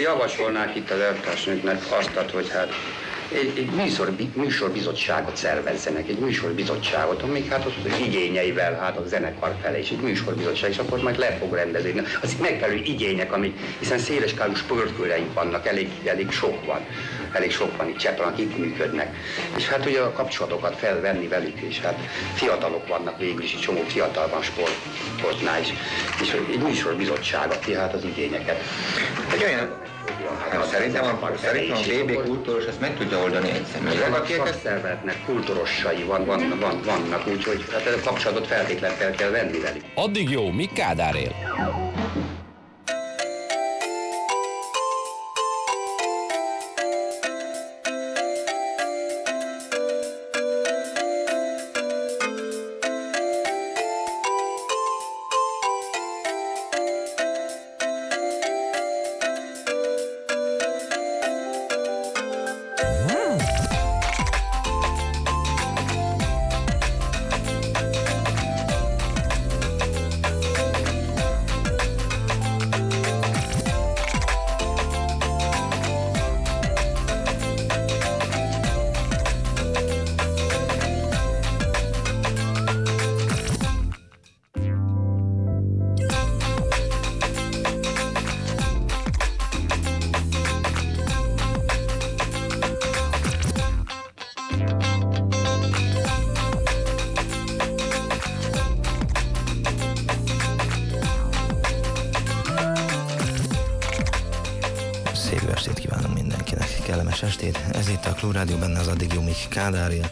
javasolnák itt az eltársnőknek azt, hogy hát egy, egy műsor, műsorbizottságot szervezzenek, egy műsorbizottságot, amik hát az, igényeivel, hát a zenekar felé, és egy műsorbizottság, és akkor majd le fog rendezni. Az megfelelő igények, amik, hiszen széleskálú sportkőreink vannak, elég, elég sok van, elég sok van itt Cseppel, akik működnek. És hát ugye a kapcsolatokat felvenni velük, és hát fiatalok vannak végül is, egy csomó fiatal van sport, sportnál is, és egy műsorbizottságot, hát az igényeket. Egy olyan Hát, szerintem a, szerintem a BB kultúros ezt meg tudja oldani egy személyre. A szakszervezetnek kultúrossai van, van, van, vannak, úgyhogy hát a kapcsolatot feltétlenül fel kell venni velük. Addig jó, mi Kádár él? Kádárja.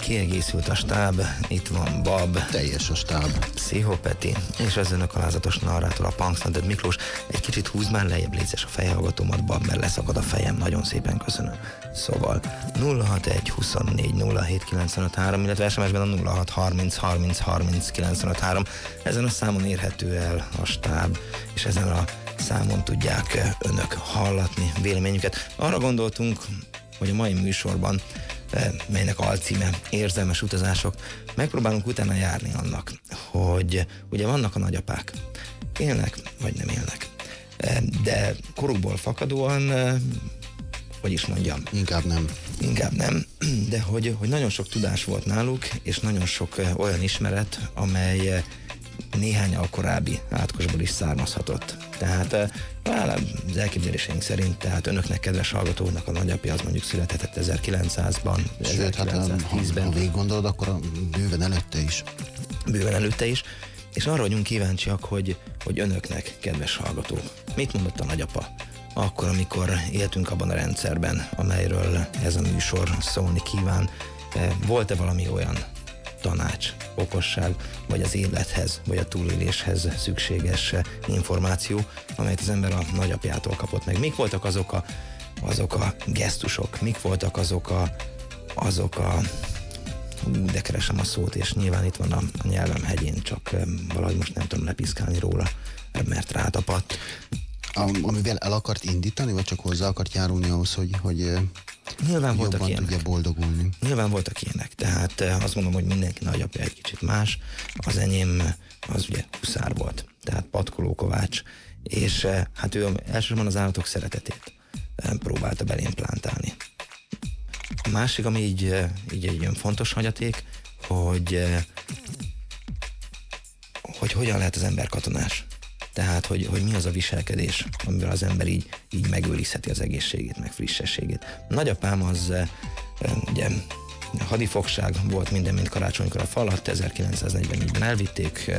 Kiegészült a stáb, itt van Bab. Teljes a stáb. Pszichopeti, és az önök alázatos narrátor, a Punksnaded Miklós. Egy kicsit húz már lejjebb léces a fejhallgatómat, Bab, mert leszakad a fejem. Nagyon szépen köszönöm. Szóval 061 24 07 953, illetve SMS-ben a 06 30 30 30 953. Ezen a számon érhető el a stáb, és ezen a számon tudják önök hallatni véleményüket. Arra gondoltunk, hogy a mai műsorban, melynek alcíme Érzelmes utazások, megpróbálunk utána járni annak, hogy ugye vannak a nagyapák, élnek vagy nem élnek, de korukból fakadóan hogy is mondjam. Inkább nem. Inkább nem, de hogy, hogy nagyon sok tudás volt náluk, és nagyon sok olyan ismeret, amely néhány a korábbi átkosból is származhatott. Tehát az elképzeléseink szerint, tehát önöknek kedves hallgatóknak a nagyapja az mondjuk születhetett 1900-ban, Sőt, 1910-ben. Hát, ha végig gondolod, akkor a bőven előtte is. Bőven előtte is. És arra vagyunk kíváncsiak, hogy, hogy önöknek, kedves hallgatók, mit mondott a nagyapa? Akkor, amikor éltünk abban a rendszerben, amelyről ez a műsor szólni kíván, volt-e valami olyan tanács, okosság, vagy az élethez, vagy a túléléshez szükséges információ, amelyet az ember a nagyapjától kapott meg. Mik voltak azok a, azok a gesztusok, mik voltak azok a, azok a ú, de keresem a szót, és nyilván itt van a, a nyelvem hegyén, csak valahogy most nem tudom lepiszkálni róla, mert rátapadt. Amivel el akart indítani, vagy csak hozzá akart járulni ahhoz, hogy, hogy Nyilván voltak jobban ilyenek. tudja boldogulni. Nyilván voltak ilyenek, tehát azt mondom, hogy mindenki nagyapja egy kicsit más. Az enyém az ugye huszár volt, tehát Patkoló Kovács, és hát ő elsősorban az állatok szeretetét próbálta belém plántálni. A másik, ami így, így egy olyan fontos hagyaték, hogy hogy hogyan lehet az ember katonás. Tehát, hogy, hogy mi az a viselkedés, amivel az ember így, így megőrizheti az egészségét, meg frissességét. Nagyapám az ugye hadifogság volt minden, mint karácsonykor a falat, 1944-ben elvitték,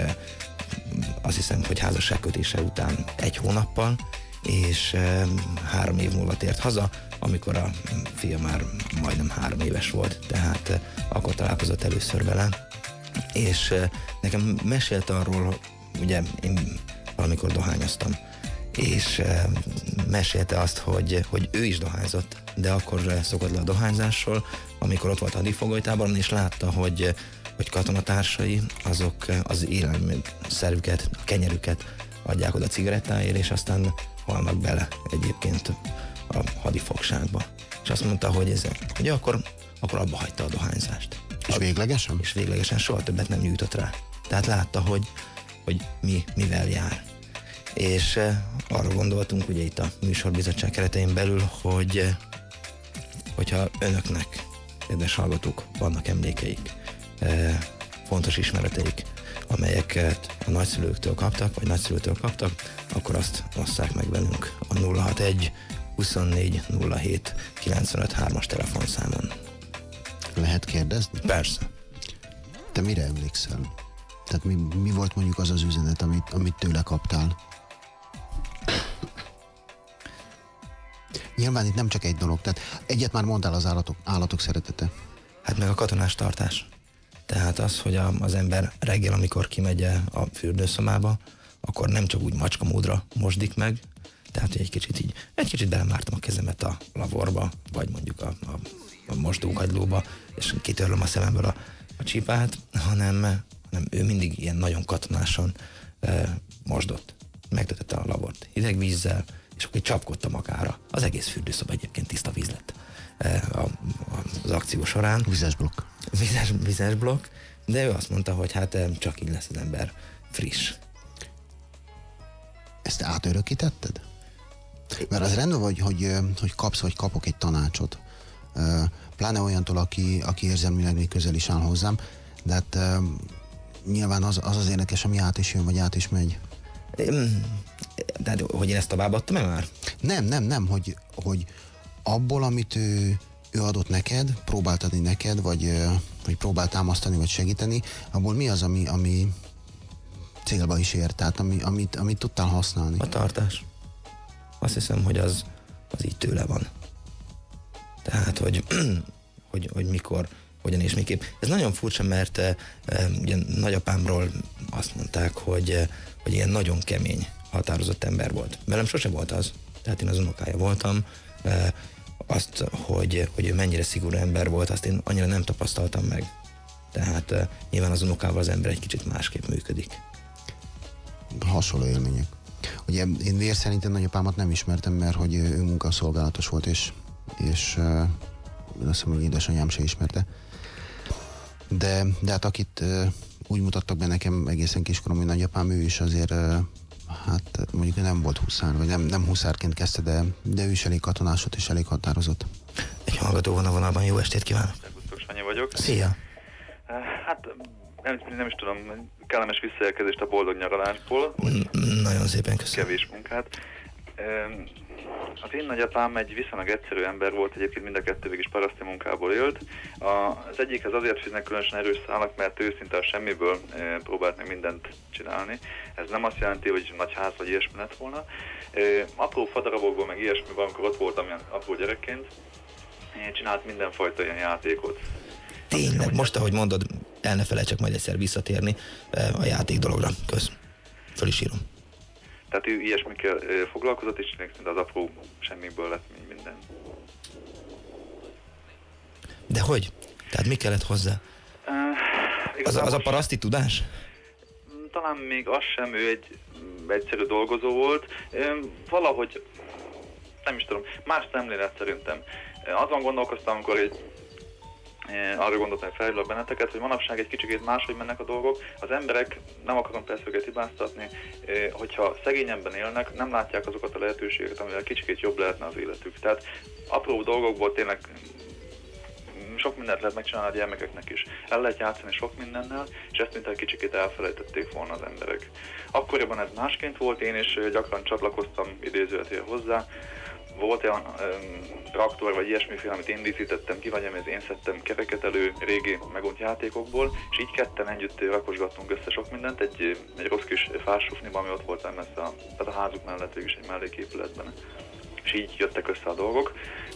azt hiszem, hogy házasságkötése után egy hónappal, és három év múlva tért haza, amikor a fia már majdnem három éves volt, tehát akkor találkozott először vele, és nekem mesélte arról, ugye én valamikor dohányoztam. És e, mesélte azt, hogy, hogy ő is dohányzott, de akkor szokott le a dohányzásról, amikor ott volt a hadifogolytában, és látta, hogy, hogy katonatársai azok az élelmiszerüket, a kenyerüket adják oda cigarettáért, és aztán halnak bele egyébként a hadifogságba. És azt mondta, hogy ez, ugye akkor, akkor abba hagyta a dohányzást. És véglegesen? És véglegesen soha többet nem nyújtott rá. Tehát látta, hogy, hogy mi mivel jár. És eh, arra gondoltunk, ugye itt a műsorbizottság keretein belül, hogy eh, hogyha önöknek, kedves hallgatók, vannak emlékeik, eh, fontos ismereteik, amelyeket a nagyszülőktől kaptak, vagy nagyszülőtől kaptak, akkor azt osszák meg velünk a 061 24 07 95 3-as telefonszámon. Lehet kérdezni? Persze. Te mire emlékszel? Tehát mi, mi volt mondjuk az az üzenet, amit, amit tőle kaptál? Nyilván itt nem csak egy dolog, tehát egyet már mondtál az állatok, állatok szeretete. Hát meg a katonás tartás. Tehát az, hogy a, az ember reggel, amikor kimegy a fürdőszomába, akkor nem csak úgy macska módra mosdik meg, tehát egy kicsit így, egy kicsit belemártam a kezemet a lavorba, vagy mondjuk a, a, a mosdókagylóba, és kitörlöm a szememből a, a csipát, hanem, hanem ő mindig ilyen nagyon katonásan e, mosdott. Megtötette a lavort hideg vízzel, és akkor csapkodta magára. Az egész fürdőszoba egyébként tiszta víz lett e, a, a, az akció során. Vizes blokk. Vizes, vizes blokk, de ő azt mondta, hogy hát csak így lesz az ember friss. Ezt átörökítetted? Mert az rendben vagy, hogy, hogy kapsz vagy kapok egy tanácsot. Pláne olyantól, aki, aki érzelmileg még közel is áll hozzám, de hát nyilván az, az az érdekes, ami át is jön, vagy át is megy. Tehát, hogy én ezt továbbadtam -e már? Nem, nem, nem, hogy, hogy abból, amit ő, ő adott neked, próbált adni neked, vagy, vagy próbált támasztani, vagy segíteni, abból mi az, ami, ami célba is ért, tehát ami, amit, amit tudtál használni? A tartás. Azt hiszem, hogy az, az így tőle van. Tehát, hogy, hogy, hogy mikor, hogyan és miképp. Ez nagyon furcsa, mert e, e, ugye nagyapámról azt mondták, hogy, e, hogy ilyen nagyon kemény, határozott ember volt. Velem sose volt az. Tehát én az unokája voltam. E, azt, hogy, hogy ő mennyire szigorú ember volt, azt én annyira nem tapasztaltam meg. Tehát e, nyilván az unokával az ember egy kicsit másképp működik. hasonló élmények. Ugye én vér szerint én nagyapámat nem ismertem, mert hogy ő munkaszolgálatos volt, és, és uh, azt hiszem, hogy édesanyám se ismerte. De, de hát akit úgy mutattak be nekem egészen kiskorom, hogy nagyapám, ő is azért hát mondjuk nem volt huszár, vagy nem, nem huszárként kezdte, de, de ő is elég katonásot és elég határozott. Egy hallgató van a vonalban, jó estét kívánok! Szerbusztok, Sanyi vagyok. Szia! Eh, Hát nem, nem is tudom, kellemes visszajelkezést a boldog nyaralásból, N- Nagyon szépen köszönöm. kevés munkát. Az én nagyapám egy viszonylag egyszerű ember volt, egyébként mind a kettő is paraszti munkából élt. Az egyikhez azért fűznek különösen erős szálak, mert ő szinte a semmiből eh, próbált meg mindent csinálni. Ez nem azt jelenti, hogy nagy ház vagy ilyesmi lett volna. Eh, Apró fadarabokból meg ilyesmi, amikor ott voltam ilyen apró gyerekként, eh, csinált mindenfajta ilyen játékot. Tényleg, most ahogy mondod, el ne felejtsek majd egyszer visszatérni a játék dologra. Kösz. Föl is írom. Tehát ő ilyesmikkel foglalkozott, és szinte az apró semmiből lett mi- minden. De hogy? Tehát mi kellett hozzá? Uh, Az, az a paraszti tudás? Talán még az sem, ő egy mm, egyszerű dolgozó volt. Valahogy, nem is tudom, más szemlélet szerintem. Azon gondolkoztam, amikor egy arra gondoltam, hogy felhívlak benneteket, hogy manapság egy kicsit máshogy mennek a dolgok. Az emberek, nem akarom persze őket hibáztatni, ö, hogyha szegényebben élnek, nem látják azokat a lehetőségeket, amivel kicsit jobb lehetne az életük. Tehát apró dolgokból tényleg mm, sok mindent lehet megcsinálni a gyermekeknek is. El lehet játszani sok mindennel, és ezt mint egy kicsikét elfelejtették volna az emberek. Akkoriban ez másként volt, én is ö, gyakran csatlakoztam idézőletél hozzá. Volt olyan öm, traktor vagy ilyesmiféle, amit én díszítettem ki, vagy amihez én szedtem kereket elő régi megunt játékokból, és így ketten együtt rakosgattunk össze sok mindent egy, egy rossz kis fásufniba, ami ott volt messze a, tehát a házuk mellett végül is egy melléképületben és így jöttek össze a dolgok.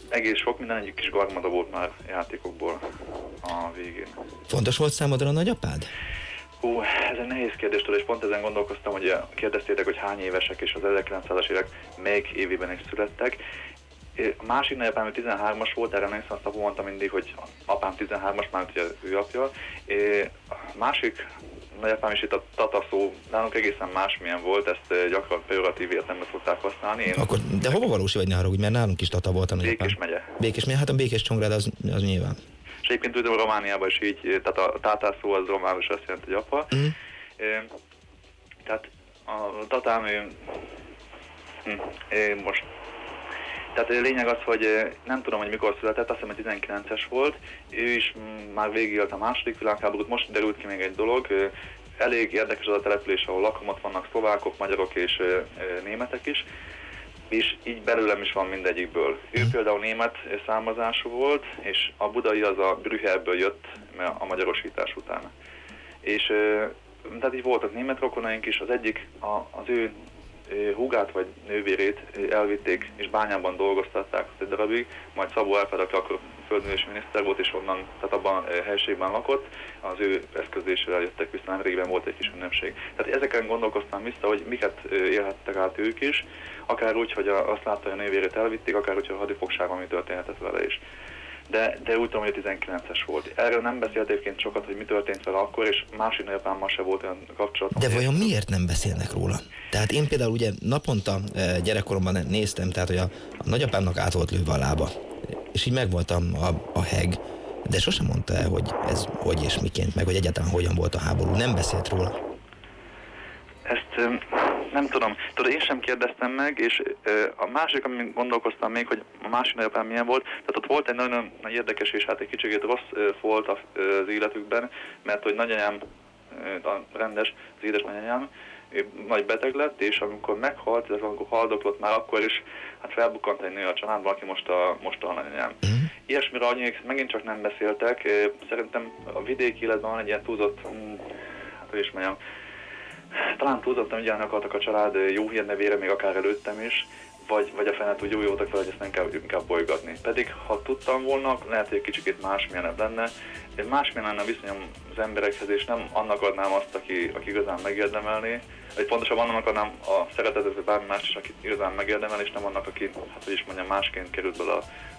Egész sok minden egyik kis garmada volt már játékokból a végén. Fontos volt számodra a nagyapád? Hú, ez egy nehéz kérdés, és pont ezen gondolkoztam, hogy kérdeztétek, hogy hány évesek, és az 1900-as évek melyik évében is születtek. A másik nagyapám, ő 13-as volt, erre nem azt apu mondta mindig, hogy apám 13-as, már ugye ő apja. A másik nagyapám is itt a tata szó nálunk egészen másmilyen volt, ezt eh, gyakran pejoratív értelemben szokták használni. Én Akkor, de hova valósi vagy ne haragudj, mert nálunk is Tata volt a nagyapám. Békés megye. Békés megye, hát a Békés Csongrád az, az nyilván. És egyébként tudom, Romániában is így, eh, tehát a tátás szó az románus azt jelenti, hogy apa. Mm. Eh, Tehát a tatám ő Hm. Most tehát a lényeg az, hogy nem tudom, hogy mikor született, azt hiszem, hogy 19-es volt. Ő is már végigélt a második világháborút, most derült ki még egy dolog. Elég érdekes az a település, ahol lakom, ott vannak szlovákok, magyarok és németek is, és így belőlem is van mindegyikből. Ő például német származású volt, és a budai az a Brühelből jött a magyarosítás után. És eh, tehát így voltak német rokonaink is, az egyik a, az ő húgát vagy nővérét elvitték és bányában dolgoztatták egy darabig, majd Szabó Árpád, aki akkor földműves miniszter volt, és onnan, tehát abban a helységben lakott, az ő eszközésére jöttek vissza, nemrégiben volt egy kis ünnepség. Tehát ezeken gondolkoztam vissza, hogy miket ö, élhettek át ők is, akár úgy, hogy azt látta, hogy a nővérét elvitték, akár úgy, hogy a hadifogságban mi történhetett vele is de, de úgy tudom, hogy a 19-es volt. Erről nem beszélt egyébként sokat, hogy mi történt vele akkor, és másik nagyapámmal se volt olyan kapcsolatom. De vajon miért nem beszélnek róla? Tehát én például ugye naponta eh, gyerekkoromban néztem, tehát hogy a, a nagyapámnak át volt lőve a lába, és így megvoltam a, a heg, de sosem mondta el, hogy ez hogy és miként, meg hogy egyáltalán hogyan volt a háború. Nem beszélt róla. Ezt nem tudom. Tudod, én sem kérdeztem meg, és a másik, amin gondolkoztam még, hogy a másik nagyapám milyen volt, tehát ott volt egy nagyon nagy érdekes és hát egy kicsit rossz volt az életükben, mert hogy nagyanyám, rendes, az nagyanyám, ő nagy beteg lett, és amikor meghalt, illetve amikor haldoklott már akkor is, hát felbukkant egy nő a családban, aki most a, most a nagyanyám. Ilyesmiről annyik megint csak nem beszéltek. Szerintem a vidéki életben van egy ilyen túlzott, hát hogy is mondjam, talán túlzottan ügyelni akartak a család jó hírnevére, még akár előttem is, vagy, vagy a fene úgy jó voltak vele, hogy ezt kell inkább bolygatni. Pedig ha tudtam volna, lehet, hogy egy kicsit másmilyenebb lenne. Másmilyen lenne viszonyom az emberekhez, és nem annak adnám azt, aki, aki igazán megérdemelné, vagy pontosabban annak adnám a szeretetet, vagy bármi más is, akit igazán megérdemel, és nem annak, aki, hát hogy is mondjam, másként került bele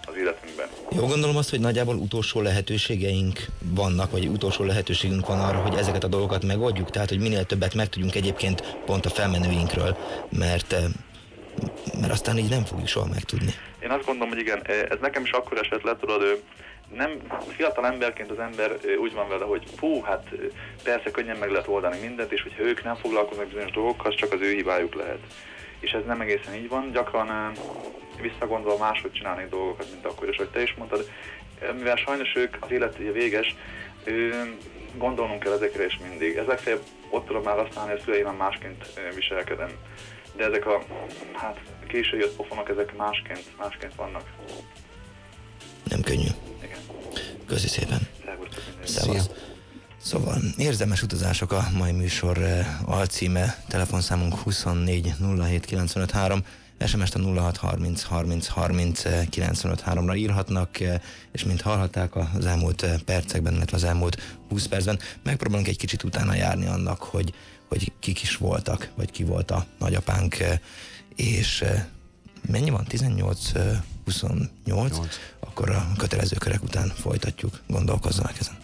az életünkbe. Jó gondolom azt, hogy nagyjából utolsó lehetőségeink vannak, vagy utolsó lehetőségünk van arra, hogy ezeket a dolgokat megoldjuk, tehát hogy minél többet megtudjunk egyébként pont a felmenőinkről, mert, eh, mert aztán így nem fogjuk soha megtudni. Én azt gondolom, hogy igen, ez nekem is akkor esett le, tudod, nem, fiatal emberként az ember úgy van vele, hogy fú, hát persze könnyen meg lehet oldani mindent, és hogyha ők nem foglalkoznak bizonyos dolgokkal, csak az ő hibájuk lehet. És ez nem egészen így van, gyakran visszagondolva máshogy csinálni dolgokat, mint akkor, és hogy te is mondtad, mivel sajnos ők, az élet ugye véges, gondolnunk kell ezekre is mindig. Ez legfeljebb ott tudom már használni, hogy a szüleimben másként viselkedem. De ezek a, hát késő jött pofonok, ezek másként, másként vannak. Nem könnyű. Igen. Köszi szépen. Szevasz. Szóval érzelmes utazások a mai műsor eh, alcíme, telefonszámunk 24 07 95 3, SMS-t a 06 30 30 30 eh, 95 3-ra írhatnak, eh, és mint hallhatták az elmúlt percekben, illetve az elmúlt 20 percben, megpróbálunk egy kicsit utána járni annak, hogy, hogy kik is voltak, vagy ki volt a nagyapánk, eh, és eh, mennyi van? 18, eh, 28? Nyolc. Akkor a kötelező körek után folytatjuk, gondolkozzanak ezen.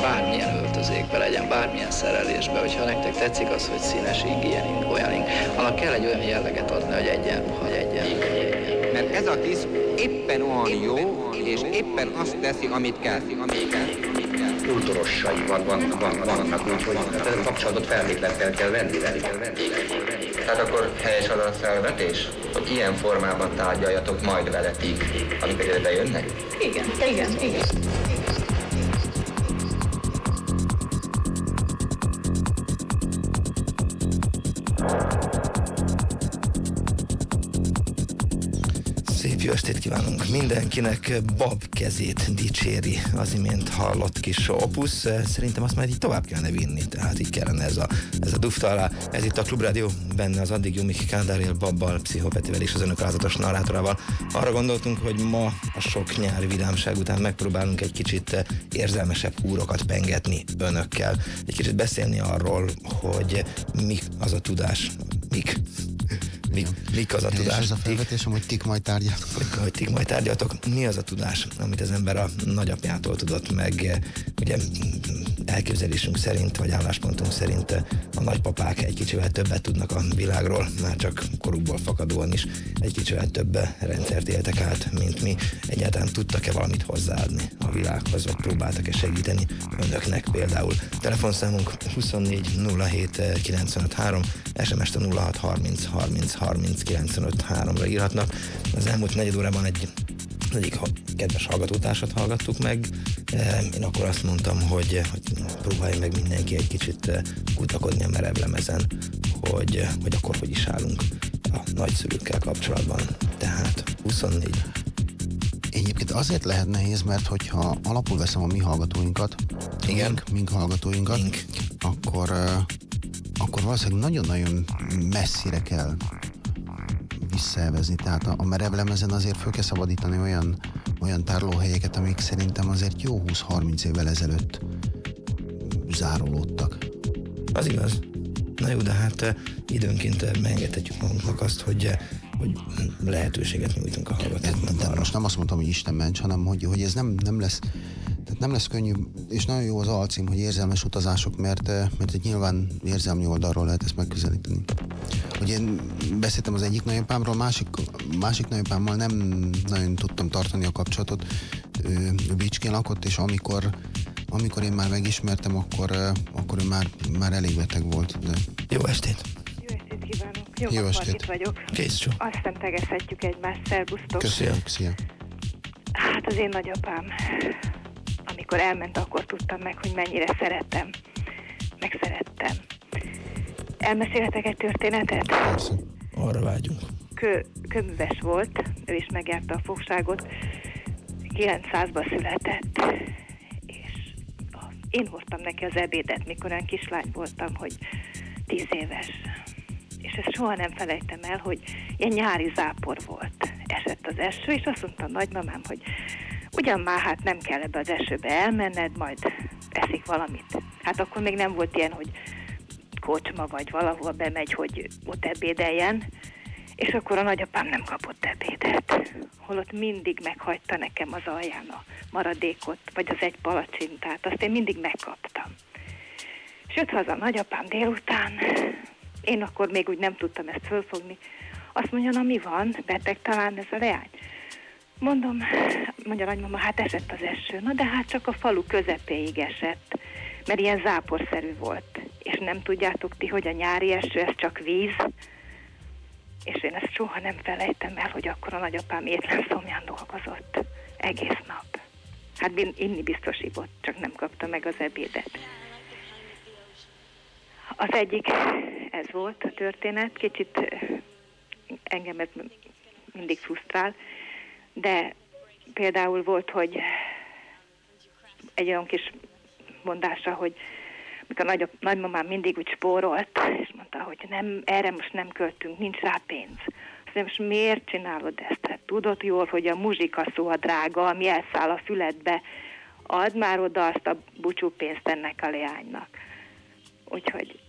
bármilyen öltözékbe legyen, bármilyen szerelésbe, hogyha nektek tetszik az, hogy színes ing, ilyen ing, olyan ing, annak kell egy olyan jelleget adni, hogy egyenruha, hogy egyenruha, hogy egyenruha. Mert ez a tiszt éppen olyan jó, és éppen azt teszi, amit kell. Amit kell. Amit kell. kultúrossai van, van, van, vannak, úgyhogy hát a kapcsolatot feltétlenül fel kell venni, venni. Tehát akkor helyes az a felvetés, hogy ilyen formában tárgyaljatok majd veletik, amikor ide bejönnek? Igen, igen, igen. Szép jó estét kívánunk mindenkinek. Bab kezét dicséri az imént hallott kis opusz. Szerintem azt majd így tovább kellene vinni, tehát így kellene ez a, ez a dufta alá. Ez itt a Klubrádió, benne az addig Jumik Kádáril, Babbal, Pszichopetivel és az önök lázatos narrátorával. Arra gondoltunk, hogy ma a sok nyári vidámság után megpróbálunk egy kicsit érzelmesebb húrokat pengetni önökkel. Egy kicsit beszélni arról, hogy mi az a tudás, mik, mik, mik az a És tudás, ez a tik, felvetésem, hogy tik majd tárgyat. hogy, hogy ti majd tárgyaltok, mi az a tudás, amit az ember a nagyapjától tudott meg, eh, ugye elképzelésünk szerint, vagy álláspontunk szerint a nagypapák egy kicsivel többet tudnak a világról, már csak korukból fakadóan is egy kicsivel több rendszert éltek át, mint mi. Egyáltalán tudtak-e valamit hozzáadni a világhoz, vagy próbáltak-e segíteni önöknek például. Telefonszámunk 24 07 953, SMS-t a 06 30 30 30 95 3-ra írhatnak. Az elmúlt negyed órában egy egyik ha- kedves hallgatótársat hallgattuk meg. Eh, Én akkor azt mondtam, hogy, hogy próbálj meg mindenki egy kicsit eh, kutakodni a merev lemezen, hogy, eh, hogy akkor hogy is állunk a nagyszülőkkel kapcsolatban. Tehát 24. Egyébként azért lehet nehéz, mert hogyha alapul veszem a mi hallgatóinkat, Igen. mink, mink hallgatóinkat, Mink. akkor, uh, akkor valószínűleg nagyon-nagyon messzire kell visszaelvezni. Tehát a, a merevlemezen azért föl kell szabadítani olyan, olyan tárlóhelyeket, amik szerintem azért jó 20-30 évvel ezelőtt zárolódtak. Az igaz. Na jó, de hát eh, időnként eh, megengedhetjük magunknak azt, hogy, eh, hogy lehetőséget nyújtunk a De, hallgatóknak de arra. most nem azt mondtam, hogy Isten ments, hanem hogy, hogy ez nem, nem lesz tehát nem lesz könnyű, és nagyon jó az alcím, hogy érzelmes utazások, mert, eh, mert egy nyilván érzelmi oldalról lehet ezt megközelíteni. Hogy én beszéltem az egyik nagyapámról, másik, másik nagyapámmal nem nagyon tudtam tartani a kapcsolatot. Ő, ő Bicskén lakott, és amikor, amikor én már megismertem, akkor, eh, akkor ő már, már elég beteg volt. De Jó estét! Jó estét kívánok! Jó, Jó Jó estét. itt vagyok. Kész csó. Azt hiszem tegezhetjük egymást, szervusztok. Köszönöm. szia. Hát az én nagyapám, amikor elment, akkor tudtam meg, hogy mennyire szeretem. Megszerettem. Elmesélhetek egy történetet? Persze. Arra vágyunk. Kö, köműves volt, ő is megjárta a fogságot. 900-ban született, és én hoztam neki az ebédet, mikor olyan kislány voltam, hogy 10 éves. És ezt soha nem felejtem el, hogy ilyen nyári zápor volt. Esett az eső, és azt mondta a nagymamám, hogy ugyan már hát nem kell ebbe az esőbe elmenned, majd eszik valamit. Hát akkor még nem volt ilyen, hogy kocsma vagy valahol bemegy, hogy ott ebédeljen, és akkor a nagyapám nem kapott ebédet. Holott mindig meghagyta nekem az alján a maradékot, vagy az egy palacsintát, azt én mindig megkaptam. Jött haza nagyapám délután, én akkor még úgy nem tudtam ezt fölfogni. Azt mondja, na mi van, beteg talán ez a leány? Mondom, mondja nagymama, hát esett az eső. Na de hát csak a falu közepéig esett, mert ilyen záporszerű volt. És nem tudjátok ti, hogy a nyári eső, ez csak víz. És én ezt soha nem felejtem el, hogy akkor a nagyapám étlen szomján dolgozott. Egész nap. Hát inni biztos ivott, csak nem kapta meg az ebédet. Az egyik, ez volt a történet, kicsit eh, engem ez mindig frusztrál, de például volt, hogy egy olyan kis mondása, hogy mikor nagy, nagymamám mindig úgy spórolt, és mondta, hogy nem, erre most nem költünk, nincs rá pénz. Azt mondja, most miért csinálod ezt? Hát tudod jól, hogy a muzsika szó a drága, ami elszáll a füledbe. Add már oda azt a búcsú pénzt ennek a leánynak. Úgyhogy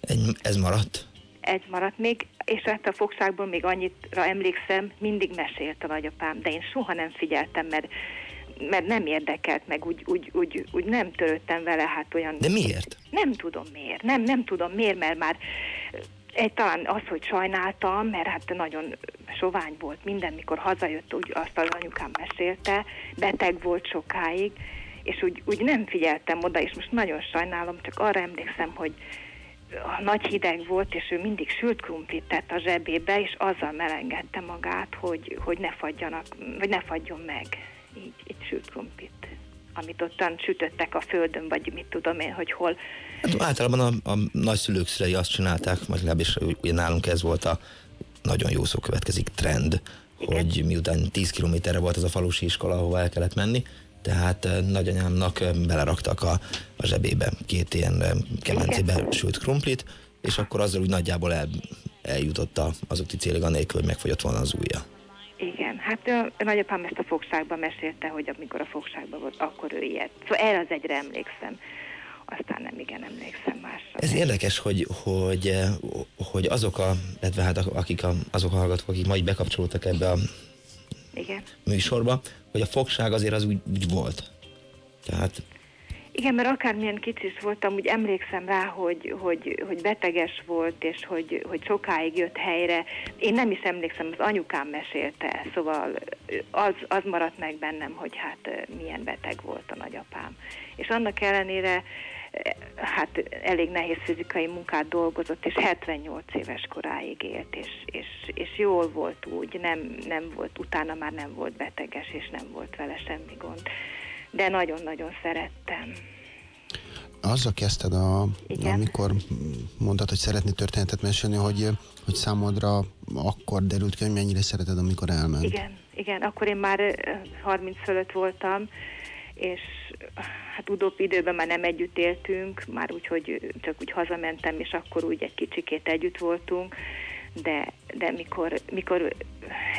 Egy, ez maradt? Egy maradt még, és hát a fogságból még annyitra emlékszem, mindig mesélt a nagyapám, de én soha nem figyeltem, mert, mert nem érdekelt meg, úgy, úgy, úgy, úgy nem törődtem vele, hát olyan... De miért? Nem tudom miért, nem, nem tudom miért, mert már egy, talán az, hogy sajnáltam, mert hát nagyon sovány volt minden, mikor hazajött, úgy azt az anyukám mesélte, beteg volt sokáig, és úgy, úgy nem figyeltem oda, és most nagyon sajnálom, csak arra emlékszem, hogy nagy hideg volt, és ő mindig sült krumplit tett a zsebébe, és azzal melengedte magát, hogy, hogy ne fagyjanak, vagy ne fagyjon meg. Így, így sült krumplit amit ottan sütöttek a földön, vagy mit tudom én, hogy hol. Hát általában a, a nagyszülők szülei azt csinálták, vagy legalábbis ugye nálunk ez volt a nagyon jó szó következik trend, Igen. hogy miután 10 kilométerre volt az a falusi iskola, ahova el kellett menni, tehát eh, nagyanyámnak eh, beleraktak a, a zsebébe két ilyen eh, kemencébe sült krumplit, és akkor azzal úgy nagyjából el, eljutott az úti célig anélkül, hogy megfogyott volna az ujja. Igen, hát a nagyapám ezt a fogságban mesélte, hogy amikor a fogságban volt, akkor ő ilyet. Szóval erre az egyre emlékszem. Aztán nem igen emlékszem másra. Ez érdekes, hogy, hogy, hogy azok a, illetve hát akik a, azok a hallgatók, akik ma így bekapcsolódtak ebbe a Igen. műsorba, hogy a fogság azért az úgy, úgy volt. Tehát Igen, mert akármilyen kicsi is voltam, úgy emlékszem rá, hogy, hogy, hogy beteges volt, és hogy, hogy sokáig jött helyre. Én nem is emlékszem, az anyukám mesélte, szóval az, az maradt meg bennem, hogy hát milyen beteg volt a nagyapám. És annak ellenére hát elég nehéz fizikai munkát dolgozott, és 78 éves koráig élt, és, és, és jól volt úgy, nem, nem volt, utána már nem volt beteges, és nem volt vele semmi gond. De nagyon-nagyon szerettem. Azzal kezdted, a, Igen. amikor mondtad, hogy szeretni történetet mesélni, hogy, hogy számodra akkor derült ki, hogy mennyire szereted, amikor elment. Igen, igen, akkor én már ö, 30 fölött voltam, és hát utóbbi időben már nem együtt éltünk, már úgy, hogy csak úgy hazamentem, és akkor úgy egy kicsikét együtt voltunk, de, de mikor, mikor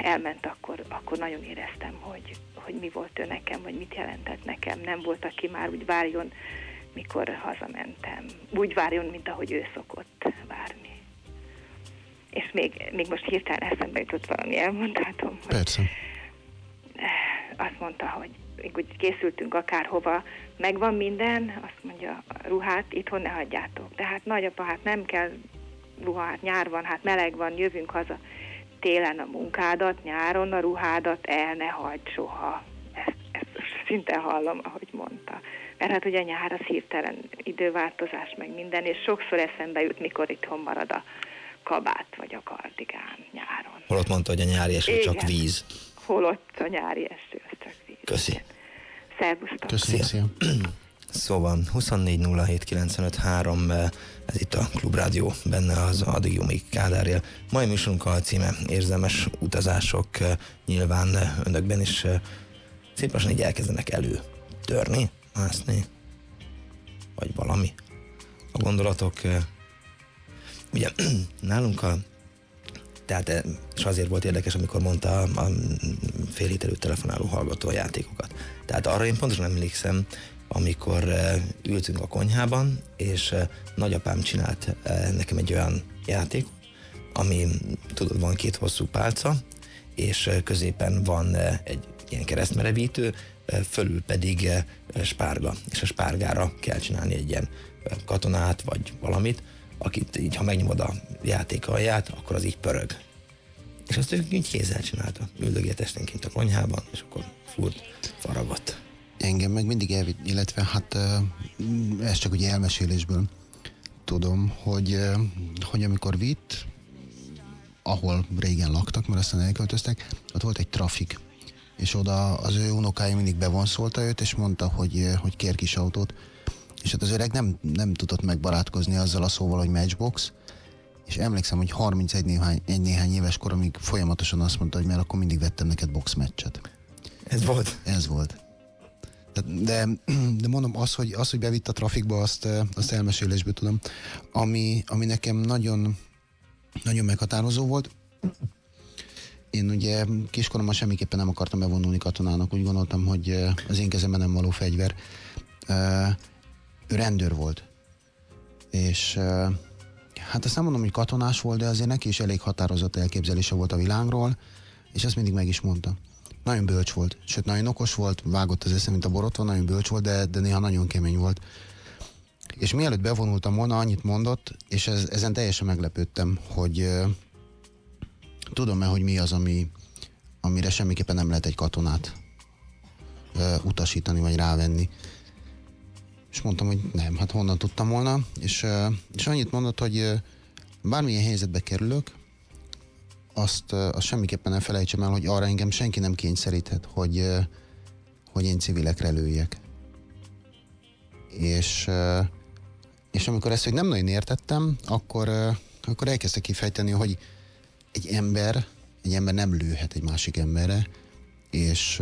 elment, akkor, akkor nagyon éreztem, hogy, hogy mi volt ő nekem, vagy mit jelentett nekem. Nem volt, aki már úgy várjon, mikor hazamentem. Úgy várjon, mint ahogy ő szokott várni. És még, még most hirtelen eszembe jutott valami, elmondhatom, Persze. azt mondta, hogy úgy készültünk akárhova, megvan minden, azt mondja, a ruhát itthon ne hagyjátok. De hát nagyapa, hát nem kell ruha, hát nyár van, hát meleg van, jövünk haza. Télen a munkádat, nyáron a ruhádat el ne hagyd soha. Ezt, ezt szinte hallom, ahogy mondta. Mert hát ugye nyár az hirtelen időváltozás, meg minden, és sokszor eszembe jut, mikor itthon marad a kabát vagy a kardigán nyáron. Holott mondta, hogy a nyári eső csak Igen. víz. Holott a nyári eső, csak. Köszi. Szervusztok! Köszönjük Szia. Szóval 24 07 95 3, eh, ez itt a Klubrádió, benne az Addig Jumik Kádár él. Mai műsorunk a címe Érzelmes utazások, eh, nyilván eh, önökben is szép lassan így elkezdenek elő törni, mászni, vagy valami. A gondolatok, ugye nálunk a tehát, eh, és azért volt érdekes, amikor mondta a, fél hét előtt telefonáló hallgató a játékokat. Tehát arra én pontosan emlékszem, amikor eh, ültünk a konyhában, és eh, nagyapám csinált nekem egy olyan játékot, ami, tudod, van két hosszú pálca, és középen van egy ilyen keresztmerevítő, fölül pedig spárga, és a spárgára kell csinálni egy ilyen katonát, vagy valamit, akit így, ha megnyomod a játék alját, akkor az így pörög. És azt ő így kézzel csinálta. Üldögélt esténként a konyhában, és akkor furt, faragott. Engem meg mindig elvitt, illetve hát ez csak ugye elmesélésből tudom, hogy, hogy amikor vitt, ahol régen laktak, mert aztán elköltöztek, ott volt egy trafik. És oda az ő unokája mindig bevonszolta őt, és mondta, hogy, hogy kér kis autót. És hát az öreg nem, nem tudott megbarátkozni azzal a szóval, hogy matchbox, és emlékszem, hogy 31 néhány, egy néhány éves koromig folyamatosan azt mondta, hogy mert akkor mindig vettem neked boxmeccset. Ez volt. Ez volt. De, de mondom, az, hogy, az, hogy bevitt a trafikba, azt, eh, azt elmesélésből tudom. Ami, ami nekem nagyon, nagyon meghatározó volt, én ugye kiskoromban semmiképpen nem akartam bevonulni katonának, úgy gondoltam, hogy eh, az én kezemben nem való fegyver. Ő rendőr volt. És hát azt nem mondom, hogy katonás volt, de azért neki is elég határozott elképzelése volt a világról, és ezt mindig meg is mondta. Nagyon bölcs volt, sőt nagyon okos volt, vágott az esze, mint a borotva, nagyon bölcs volt, de, de néha nagyon kemény volt. És mielőtt bevonultam volna, annyit mondott, és ez, ezen teljesen meglepődtem, hogy uh, tudom-e, hogy mi az, ami, amire semmiképpen nem lehet egy katonát uh, utasítani, vagy rávenni. És mondtam, hogy nem, hát honnan tudtam volna, és, és annyit mondott, hogy bármilyen helyzetbe kerülök, azt, azt semmiképpen nem felejtsem el, hogy arra engem senki nem kényszeríthet, hogy, hogy én civilekre lőjek. És, és amikor ezt hogy nem nagyon értettem, akkor, akkor elkezdte kifejteni, hogy egy ember, egy ember nem lőhet egy másik emberre, és,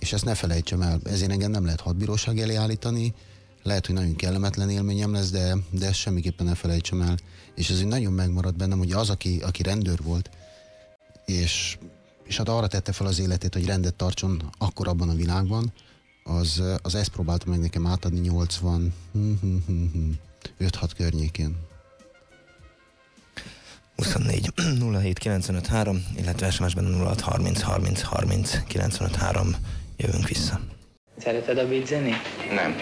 és ezt ne felejtsem el. Ezért engem nem lehet hadbíróság elé állítani, lehet, hogy nagyon kellemetlen élményem lesz, de, de ezt semmiképpen ne felejtsem el. És ez így nagyon megmaradt bennem, hogy az, aki, aki rendőr volt, és, és hát arra tette fel az életét, hogy rendet tartson akkor abban a világban, az, az ezt próbálta meg nekem átadni 80 5-6 környékén. 24 07 95 3, illetve SMS-ben 06 30 30 30 95 3. Jövünk vissza. Szereted a beat zenét? Nem.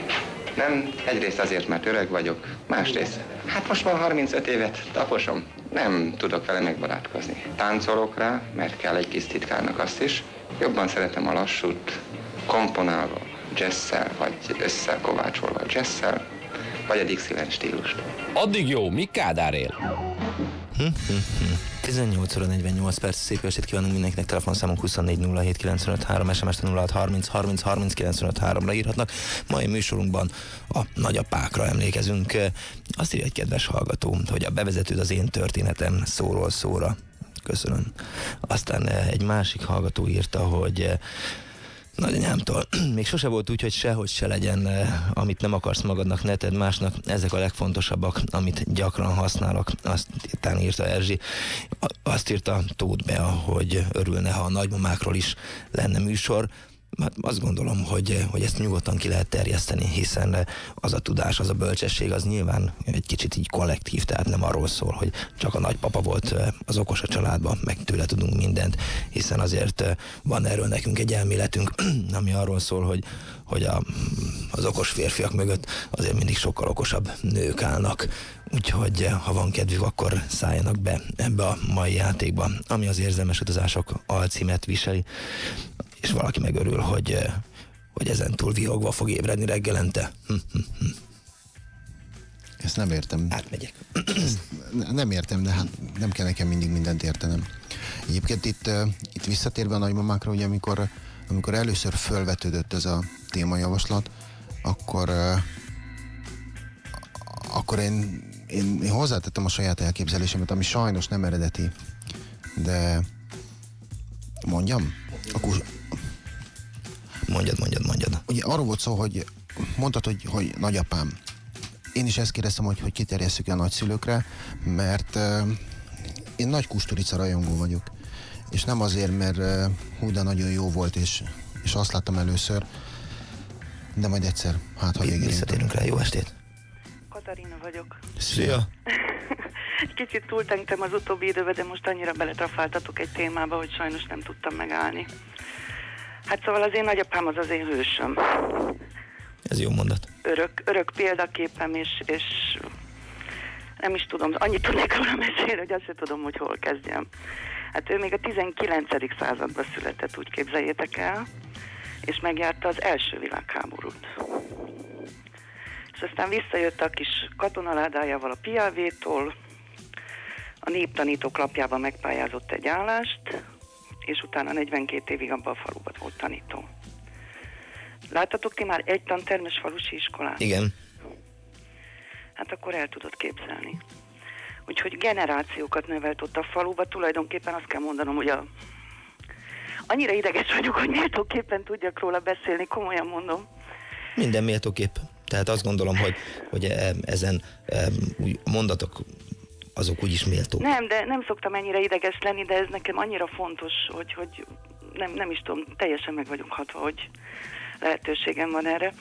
Nem, egyrészt azért, mert öreg vagyok, másrészt, hát most már 35 évet taposom, nem tudok vele megbarátkozni. Táncolok rá, mert kell egy kis titkárnak azt is, jobban szeretem a lassút, komponálva, jazzszel, vagy összekovácsolva jazzszel, vagy a Dixieland stílust. Addig jó, mi Kádár él? 18 óra 48 perc, szép estét kívánunk mindenkinek, telefonszámunk 2407953, SMS-t 0630 30 30 953-ra írhatnak. Mai műsorunkban a nagyapákra emlékezünk. Azt írja egy kedves hallgató, hogy a bevezetőd az én történetem szóról szóra. Köszönöm. Aztán egy másik hallgató írta, hogy Nagyanyámtól. Még sose volt úgy, hogy sehogy se legyen, eh, amit nem akarsz magadnak, ne tedd másnak. Ezek a legfontosabbak, amit gyakran használok. Azt írtán írta Erzsi. Azt írta Tóth Bea, hogy örülne, ha a nagymamákról is lenne műsor. Hát azt gondolom, hogy, hogy ezt nyugodtan ki lehet terjeszteni, hiszen az a tudás, az a bölcsesség, az nyilván egy kicsit így kollektív, tehát nem arról szól, hogy csak a nagypapa volt eh, az okos a családban, meg tőle tudunk mindent, hiszen azért eh, van erről nekünk egy elméletünk, ami arról szól, hogy, hogy a, az okos férfiak mögött azért mindig sokkal okosabb nők állnak. Úgyhogy eh, ha van kedvük, akkor szálljanak be ebbe a mai játékba, ami az érzelmes utazások alcímet viseli és valaki megörül, hogy, eh, hogy ezen túl vihogva fog ébredni reggelente. Ezt nem értem. Átmegyek. Ne- Nem értem, de hát nem kell nekem mindig mindent értenem. Egyébként itt, uh, itt visszatérve a nagymamákra, ugye amikor, amikor először fölvetődött ez a témajavaslat, akkor uh, akkor én, én, én hozzátettem a saját elképzelésemet, ami sajnos nem eredeti, de mondjam? Akkor. Ugye arról volt szó, hogy mondtad, hogy, hogy nagyapám. Én is ezt kérdeztem, hogy, hogy kiterjesszük a nagyszülőkre, mert uh, én nagy kusturica rajongó vagyok. És nem azért, mert uh, hú, de nagyon jó volt, és, és azt láttam először, de majd egyszer, hát ha végén. Visszatérünk rá, jó estét. Katarina vagyok. Szia! Egy kicsit túltentem az utóbbi időben, de most annyira beletrafáltatok egy témába, hogy sajnos nem tudtam megállni. Hát szóval az én nagyapám az az én hősöm. Ez jó mondat. Örök, örök példaképem, és, és nem is tudom, annyit tudnék róla mesélni, hogy azt sem tudom, hogy hol kezdjem. Hát ő még a 19. században született, úgy képzeljétek el, és megjárta az első világháborút. És aztán visszajött a kis katonaládájával a Piavétól, a néptanítók lapjában megpályázott egy állást, és utána 42 évig abban a faluban volt tanító. Láttatok ti már egy tantermes falusi iskolát? Igen. Hát akkor el tudod képzelni. Úgyhogy generációkat nevelt ott a faluba, tulajdonképpen azt kell mondanom, hogy a... annyira ideges vagyok, hogy méltóképpen tudjak róla beszélni, komolyan mondom. Minden méltóképp. Tehát azt gondolom, hogy, hogy ezen mondatok azok úgyis méltók. Nem, de nem szoktam ennyire ideges lenni, de ez nekem annyira fontos, hogy, hogy nem, nem is tudom, teljesen meg vagyunk hatva, hogy lehetőségem van erre.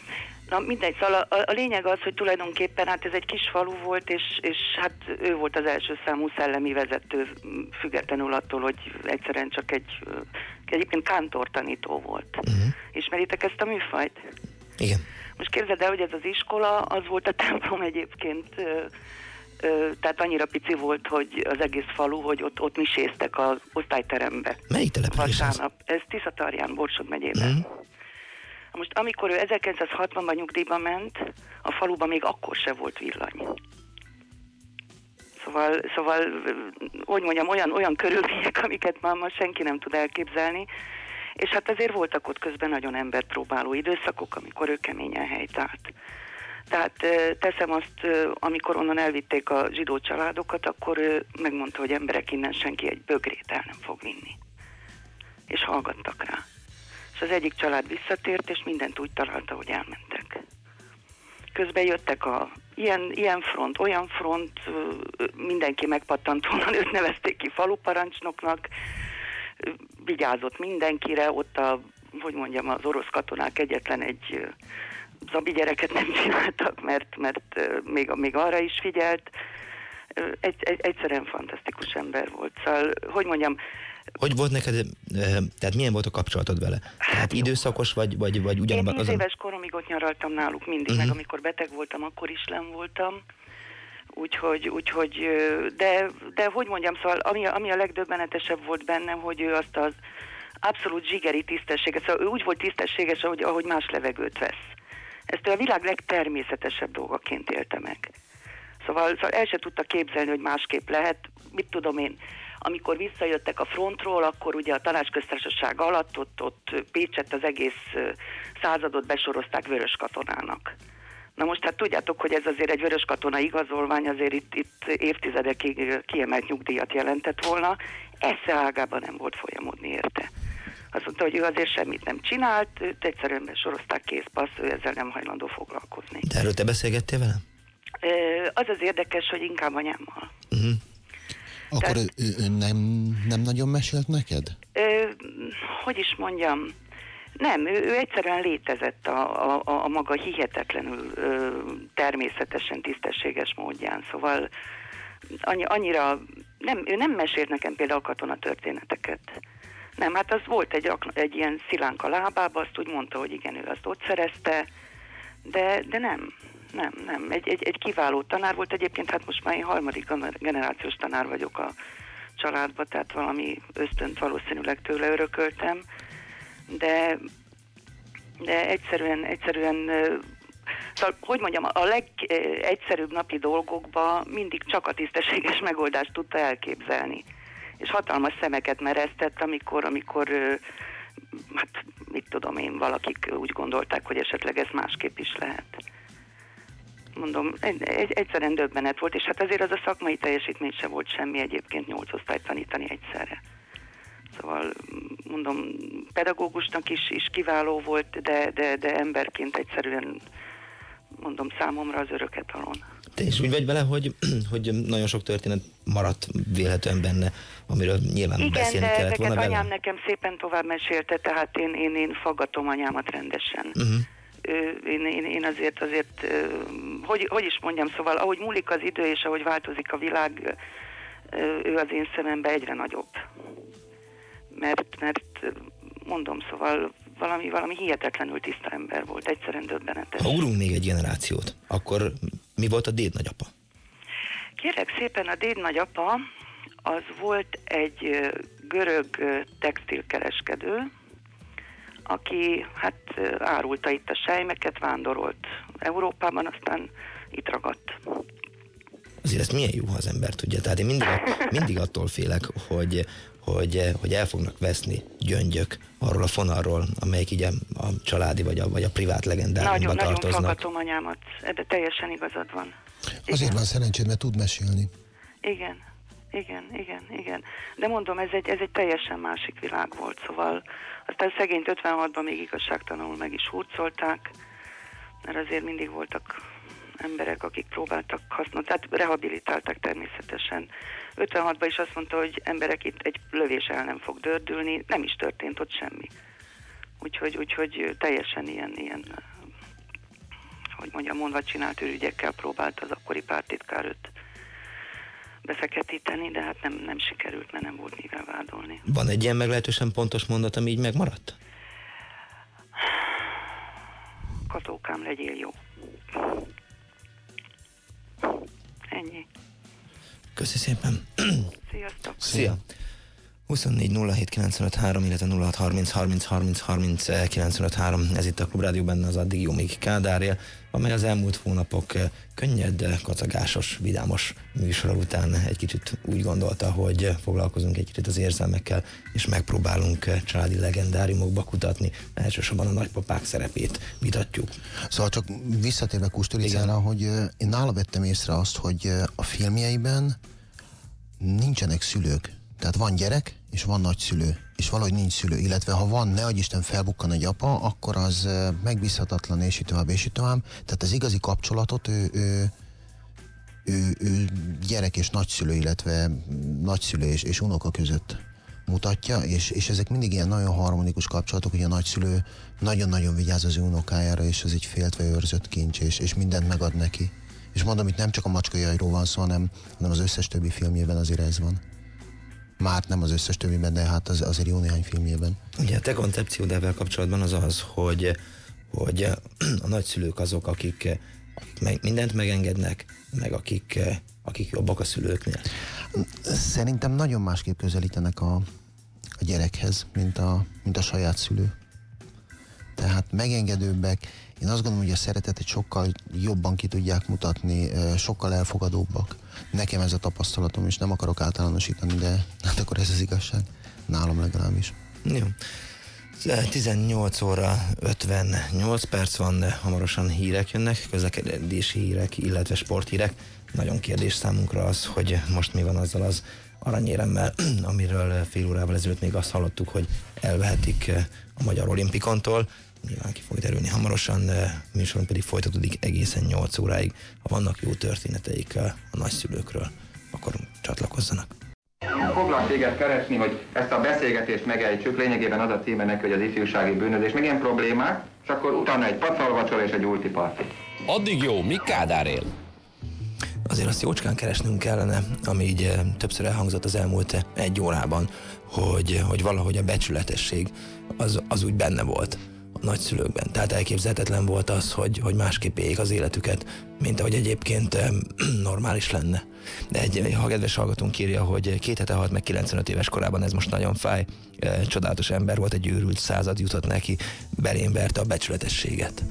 Na mindegy, szóval a, a, lényeg az, hogy tulajdonképpen hát ez egy kis falu volt, és, és hát ő volt az első számú szellemi vezető, függetlenül attól, hogy egyszerűen csak egy, egyébként kántortanító volt. Uh-huh. Ismeritek ezt a műfajt? Igen. Most képzeld el, hogy ez az iskola, az volt a templom egyébként, tehát annyira pici volt, hogy az egész falu, hogy ott, ott miséztek az osztályterembe. Melyik település ez? Vasárnap. Ez Tiszatarján, Borsod megyében. Mhm. Most amikor ő 1960-ban nyugdíjba ment, a faluban még akkor se volt villany. Szóval, szóval hogy mondjam, olyan, olyan körülmények, amiket már ma senki nem tud elképzelni. És hát azért voltak ott közben nagyon emberpróbáló időszakok, amikor ő keményen helytált. Tehát teszem azt, amikor onnan elvitték a zsidó családokat, akkor megmondta, hogy emberek innen senki egy bögrét el nem fog vinni. És hallgattak rá. És az egyik család visszatért, és mindent úgy találta, hogy elmentek. Közben jöttek a ilyen, ilyen front, olyan front, mindenki megpattant onnan, őt nevezték ki faluparancsnoknak, vigyázott mindenkire, ott a, hogy mondjam, az orosz katonák egyetlen egy zabi gyereket nem csináltak, mert, mert még, még arra is figyelt. Egy, egy, egyszerűen fantasztikus ember volt. Szóval, hogy mondjam, Hogy volt neked, eh, tehát milyen volt a kapcsolatod vele? Tehát időszakos vagy, vagy, vagy Én ugyanabban tíz azon? éves koromig ott nyaraltam náluk mindig, Mhm. meg amikor beteg voltam, akkor is len voltam. Úgyhogy, úgyhogy de, de hogy mondjam, szóval ami, ami a legdöbbenetesebb volt bennem, hogy ő azt az abszolút zsigeri tisztességet, szóval ő úgy volt tisztességes, ahogy, ahogy más levegőt vesz. Ezt a világ legtermészetesebb dolgaként élte meg. Szóval, szóval el se tudta képzelni, hogy másképp lehet. Mit tudom én, amikor visszajöttek a frontról, akkor ugye a tanácsköztársaság alatt ott, ott Pécset az egész századot besorozták vörös katonának. Na most hát tudjátok, hogy ez azért egy vörös katona igazolvány, azért itt, itt évtizedekig kiemelt nyugdíjat jelentett volna. Esze ágában nem volt folyamodni érte. Azt mondta, hogy ő azért semmit nem csinált, őt egyszerűen besorozták kész passz, ő ezzel nem hajlandó foglalkozni. De erről te beszélgettél vele? Az az érdekes, hogy inkább anyámmal. Uh-huh. Akkor ő, ő, ő nem, nem nagyon mesélt neked? Ö, hogy is mondjam, nem, ő, ő egyszerűen létezett a, a, a maga hihetetlenül ö, természetesen tisztességes módján, szóval annyi, annyira, nem, ő nem mesélt nekem például katonatörténeteket. Nem, hát az volt egy, egy ilyen szilánk a lábába, azt úgy mondta, hogy igen, ő azt ott szerezte, de, de nem, nem, nem. Egy, egy, egy kiváló tanár volt egyébként, hát most már én harmadik gener- generációs tanár vagyok a családba, tehát valami ösztönt valószínűleg tőle örököltem, de, de egyszerűen, egyszerűen Szóval, hogy mondjam, a legegyszerűbb napi dolgokba mindig csak a tisztességes megoldást tudta elképzelni. És hatalmas szemeket mereztett, amikor, amikor hát mit tudom én, valakik úgy gondolták, hogy esetleg ez másképp is lehet. Mondom, egy, egy, egyszerűen döbbenet volt, és hát azért az a szakmai teljesítmény se volt semmi egyébként nyolc osztályt tanítani egyszerre. Szóval mondom, pedagógusnak is, is kiváló volt, de, de, de emberként egyszerűen mondom számomra az örök etalon. Te is úgy vagy vele, hogy, hogy nagyon sok történet maradt vélhetően benne, amiről nyilván Igen, beszélni de kellett volna vele? anyám nekem szépen tovább mesélte, tehát én, én, én faggatom anyámat rendesen. Uh-huh. Én, én, én azért, azért, hogy, hogy is mondjam, szóval ahogy múlik az idő és ahogy változik a világ, ő az én szememben egyre nagyobb. Mert, mert mondom, szóval valami, valami hihetetlenül tiszta ember volt, egyszerűen döbbenetes. Ha ugrunk még egy generációt, akkor mi volt a déd nagyapa? Kérlek szépen, a déd nagyapa az volt egy görög textilkereskedő, aki hát árulta itt a sejmeket, vándorolt Európában, aztán itt ragadt. Azért ezt milyen jó, ha az ember tudja. Tehát én mindig, mindig attól félek, hogy, hogy, hogy el fognak veszni gyöngyök arról a fonalról, amelyik így a, a családi vagy a, vagy a privát legendáriumba Nagyon, nagyon tartoznak. faggatom anyámat, ebbe teljesen igazad van. Azért van szerencséd, mert tud mesélni. Igen, igen, igen, igen. De mondom, ez egy, ez egy teljesen másik világ volt, szóval aztán szegényt 56-ban még igazságtalanul meg is hurcolták, mert azért mindig voltak emberek, akik próbáltak hasznot, tehát rehabilitálták természetesen. 56-ban is azt mondta, hogy emberek itt egy lövés el nem fog dördülni, nem is történt ott semmi. Úgyhogy, úgyhogy teljesen ilyen, ilyen hogy mondjam, mondva csinált ürügyekkel próbált az akkori pártitkár őt befeketíteni, de hát nem, nem sikerült, mert nem volt mivel vádolni. Van egy ilyen meglehetősen pontos mondat, ami így megmaradt? Katókám, legyél jó. Ennyi. Köszi szépen. Sziasztok. Szia. 24 07 953, illetve 06 30 30 30 30 eh, 953. Ez itt a Klubrádió benne az addig jó még Kádárja, amely az elmúlt hónapok eh, könnyed, eh, kacagásos, vidámos műsora után egy kicsit úgy gondolta, hogy eh, foglalkozunk egy kicsit az érzelmekkel, és megpróbálunk eh, családi legendáriumokba kutatni, elsősorban a nagypapák szerepét vitatjuk. Szóval csak visszatérve Kusturicára, hogy ö, én nála vettem észre azt, hogy a filmjeiben nincsenek szülők. Tehát van gyerek, és van nagyszülő, és valahogy nincs szülő. Illetve ha van, ne adj Isten felbukkan egy apa, akkor az megbízhatatlan, és így tovább, és így tovább. Tehát az igazi kapcsolatot ő, ő, ő, ő gyerek és nagyszülő, illetve nagyszülő és, és unoka között mutatja, és, és ezek mindig ilyen nagyon harmonikus kapcsolatok, hogy a nagyszülő nagyon-nagyon vigyáz az unokájára, és az egy féltve őrzött kincs, és, és mindent megad neki. És mondom, itt nem csak a macskajairól van szó, hanem, hanem az összes többi filmjében azért ez van. Már nem az összes többiben, de hát az, azért jó néhány filmjében. Ugye a te koncepciód ebben kapcsolatban az az, hogy, hogy a nagyszülők azok, akik, meg, mindent megengednek, meg akik, akik jobbak a szülőknél. Szerintem nagyon másképp közelítenek a, a gyerekhez, mint a, mint a saját szülő. Tehát megengedőbbek. Én azt gondolom, hogy a szeretetet sokkal jobban ki tudják mutatni, sokkal elfogadóbbak. Nekem ez a tapasztalatom, és nem akarok általánosítani, de hát akkor ez az igazság. Nálam legalábbis. Jó. 18 óra 58 perc van, hamarosan hírek jönnek, közlekedési hírek, illetve sporthírek. Nagyon kérdés számunkra az, hogy most mi van azzal az aranyéremmel, amiről fél órával ezelőtt még azt hallottuk, hogy elvehetik a Magyar Olimpikontól. Nyilván ki fog derülni hamarosan, műsorunk pedig folytatódik egészen 8 óráig. Ha vannak jó történeteik a nagyszülőkről, akkor csatlakozzanak. Foglak téged keresni, hogy ezt a beszélgetést megejtsük, lényegében az a címe neki, hogy az ifjúsági bűnözés, még ilyen problémák, és akkor utána egy pacalvacsor és egy ultiparti. Addig jó, mi Kádár él? Azért azt jócskán keresnünk kellene, ami így többször elhangzott az elmúlt egy órában, hogy, hogy valahogy a becsületesség az, az úgy benne volt nagyszülőkben. Tehát elképzelhetetlen volt az, hogy, hogy másképp éljék az életüket, mint ahogy egyébként normális lenne. De egy ha kedves hallgatónk írja, hogy két hete halt meg 95 éves korában, ez most nagyon fáj. Csodálatos ember volt, egy őrült század jutott neki, belém verte a becsületességet.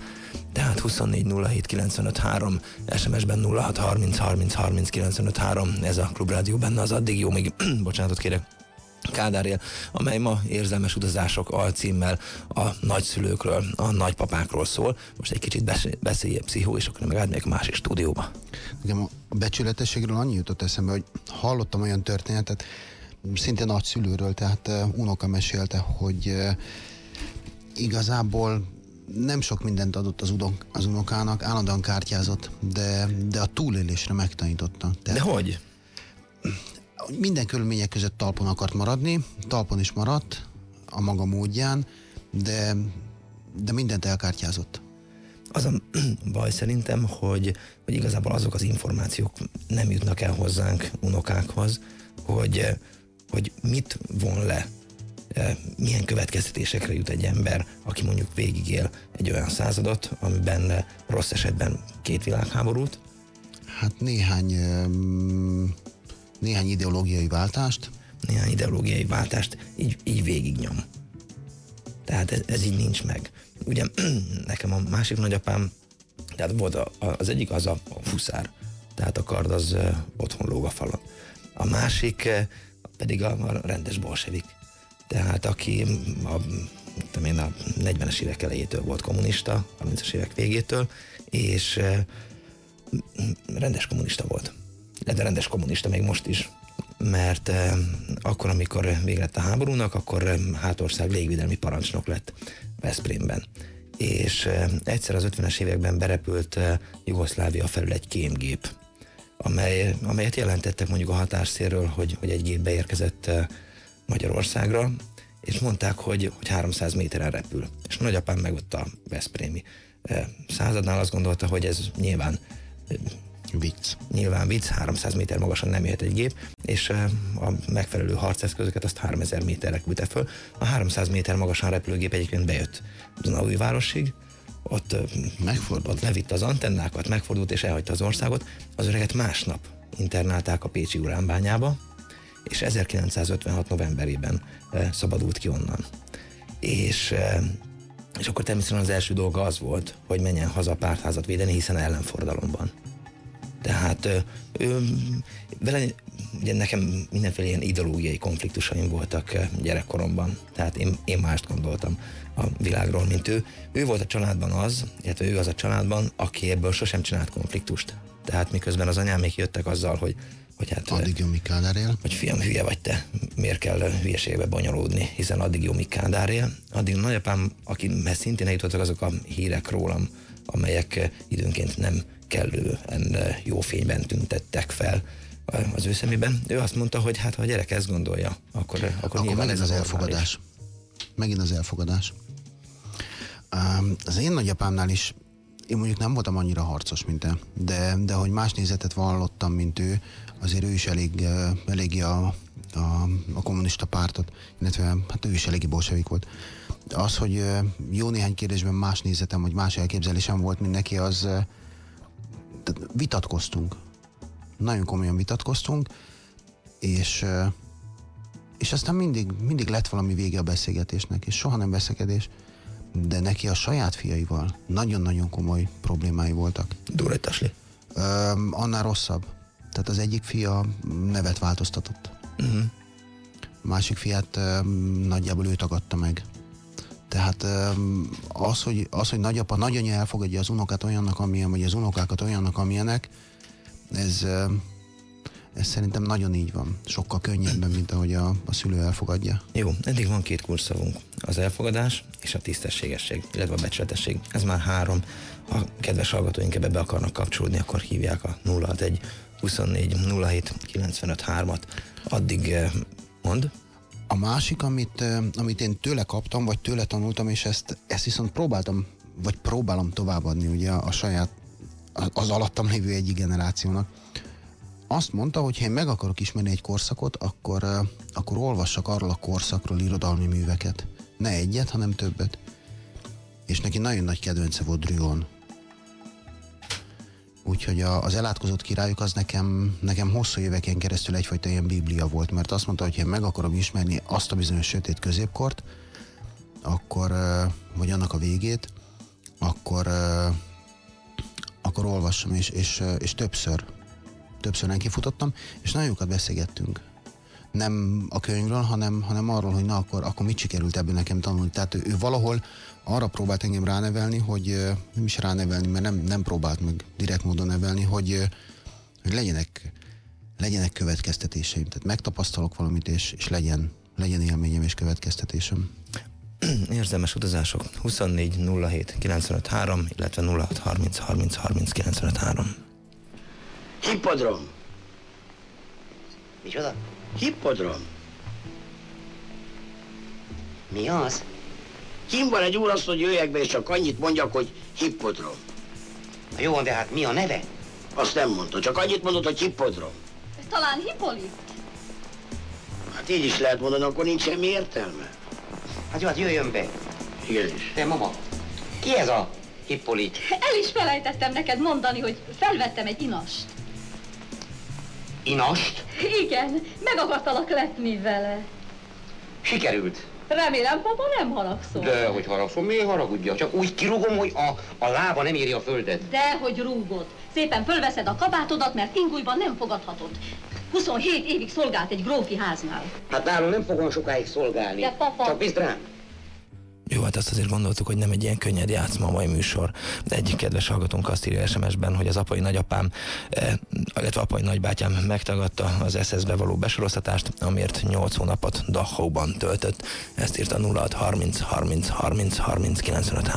Tehát 24 07 95 3, SMS-ben 06 30 30 30 95 3, ez a klubrádió benne az addig jó, még bocsánatot kérek Kádár él, amely ma érzelmes utazások alcímmel a nagyszülőkről, a nagypapákról szól. Most egy kicsit beszélje pszichó, és akkor meg átmegyek másik stúdióba. Nekem a becsületességről annyi jutott eszembe, hogy hallottam olyan történetet, szinte nagyszülőről, tehát uh, unoka mesélte, hogy uh, igazából nem sok mindent adott az, udok, az unokának, állandóan kártyázott, de, de a túlélésre megtanította. Tehát, de hogy? Minden körülmények között talpon akart maradni, talpon is maradt a maga módján, de, de mindent elkártyázott. Az a baj szerintem, hogy, hogy igazából azok az információk nem jutnak el hozzánk unokákhoz, hogy, hogy mit von le, e, milyen következtetésekre jut egy ember, aki mondjuk végigél egy olyan századot, amiben rossz esetben két világháborút. Hát néhány néhány ideológiai váltást. Néhány ideológiai váltást így, így végignyom. Tehát ez, ez így nincs meg. Ugye nekem a másik nagyapám, tehát volt a, az egyik az a, a tehát a kard az otthon lóg a falon. A másik pedig a, a rendes bolsevik. Tehát aki a, tudom én, a 40-es évek elejétől volt kommunista, 30-as évek végétől, és rendes kommunista volt de rendes kommunista még most is, mert eh, akkor, amikor vége lett a háborúnak, akkor eh, hátország légvédelmi parancsnok lett Veszprémben. És eh, egyszer az 50-es években berepült Jugoszlávia felül egy kémgép, amely, amelyet jelentettek mondjuk a határszéről, hogy, hogy egy gép beérkezett Magyarországra, és mondták, hogy, hogy 300 méteren repül. És nagyapám meg ott a Veszprémi századnál azt gondolta, hogy ez nyilván Vicc. Nyilván vicc, 300 méter magasan nem jöhet egy gép, és a megfelelő harceszközöket azt 3000 méterre küldte föl. A 300 méter magasan repülőgép egyébként bejött Dunaújvárosig, ott, megfordult. ott levitt az antennákat, megfordult és elhagyta az országot. Az öreget másnap internálták a Pécsi uránbányába, és 1956 novemberében szabadult ki onnan. És és akkor természetesen az első dolga az volt, hogy menjen haza a pártházat védeni, hiszen ellenfordalomban. Tehát ő, vele, ugye nekem mindenféle ilyen ideológiai konfliktusaim voltak gyerekkoromban, tehát én, én mást gondoltam a világról, mint ő. Ő volt a családban az, illetve ő az a családban, aki ebből sosem csinált konfliktust. Tehát miközben az anyám még jöttek azzal, hogy hogy hát... Addig Kádár él. Hogy fiam, hülye vagy te, miért kell hülyeségbe bonyolódni, hiszen addig jó, míg Kádár él. Addig nagyapám, akihez szintén eljutottak azok a hírek rólam, amelyek időnként nem kellően jó fényben tüntettek fel az ő szemében. Ő azt mondta, hogy hát ha a gyerek ezt gondolja, akkor, akkor, akkor nyilván ez az elfogadás. Megint az elfogadás. Az én nagyapámnál is én mondjuk nem voltam annyira harcos, mint te, de, de hogy más nézetet vallottam, mint ő, azért ő is elég, eh, eléggé a, a, a kommunista pártot, illetve hát ő is eléggé bolsevik volt. Az, hogy jó néhány kérdésben más nézetem, vagy más elképzelésem volt, mint neki, az vitatkoztunk. Nagyon komolyan vitatkoztunk, és és aztán mindig, mindig lett valami vége a beszélgetésnek, és soha nem veszekedés, de neki a saját fiaival nagyon-nagyon komoly problémái voltak. Durajtasli. annál rosszabb. Tehát az egyik fia nevet változtatott. Uh-huh. A másik fiát nagyjából ő tagadta meg. Tehát az, hogy, az, hogy nagyapa, nagyanyja elfogadja az unokát olyannak, amilyen, vagy az unokákat olyannak, amilyenek, ez, ez szerintem nagyon így van. Sokkal könnyebben, mint ahogy a, a szülő elfogadja. Jó, eddig van két kurszavunk. Az elfogadás és a tisztességesség, illetve a becsületesség. Ez már három. Ha kedves hallgatóink ebbe be akarnak kapcsolódni, akkor hívják a 061 24 07 95 3-at. Addig eh, mond. A másik, amit, amit én tőle kaptam, vagy tőle tanultam, és ezt, ezt viszont próbáltam, vagy próbálom továbbadni ugye a, saját, az alattam lévő egyik generációnak, azt mondta, hogy ha én meg akarok ismerni egy korszakot, akkor, akkor olvassak arról a korszakról irodalmi műveket. Ne egyet, hanem többet. És neki nagyon nagy kedvence volt Dryon. Úgyhogy a, az elátkozott királyok az nekem, nekem hosszú éveken keresztül egyfajta ilyen biblia volt, mert azt mondta, hogy ha meg akarom ismerni azt a bizonyos sötét középkort, akkor, vagy annak a végét, akkor, akkor olvassam, és, és, és többször, többször nekifutottam, és nagyon jókat beszélgettünk. Nem a könyvről, hanem, hanem arról, hogy na akkor, akkor mit sikerült ebből nekem tanulni. Tehát ő, ő valahol arra próbált engem ránevelni, hogy nem is ránevelni, mert nem, nem próbált meg direkt módon nevelni, hogy, hogy legyenek, legyenek következtetéseim. Tehát megtapasztalok valamit, és, és legyen, legyen élményem és következtetésem. Érzelmes utazások 24 07 95 3, illetve 06 30 30 30 95 3. Hippodrom. Micsoda? Hippodrom. Mi az? Kim van egy úr azt, hogy jöjjek be, és csak annyit mondjak, hogy hippodrom. Na jó, de hát mi a neve? Azt nem mondta, csak annyit mondott, hogy hippodrom. Talán Hippolit? Hát így is lehet mondani, akkor nincs semmi értelme. Hát jó, hát jöjjön be. Igenis. Te, mama, ki ez a Hippolit? El is felejtettem neked mondani, hogy felvettem egy inast. Inast? Igen, meg akartalak letni vele. Sikerült. Remélem, papa nem haragszol. De hogy haragszom, miért haragudja? Csak úgy kirúgom, hogy a, a lába nem éri a földet. De hogy rúgod. Szépen fölveszed a kabátodat, mert ingújban nem fogadhatod. 27 évig szolgált egy grófi háznál. Hát nálunk nem fogom sokáig szolgálni. De papa- Csak bízd rám. Jó, hát azt azért gondoltuk, hogy nem egy ilyen könnyed játszma a mai műsor. De egyik kedves hallgatónk azt írja SMS-ben, hogy az apai nagyapám, eh, illetve apai nagybátyám megtagadta az SS-be való besoroztatást, amiért 8 hónapot Dachauban töltött. Ezt írta 06 30 30 30 30 95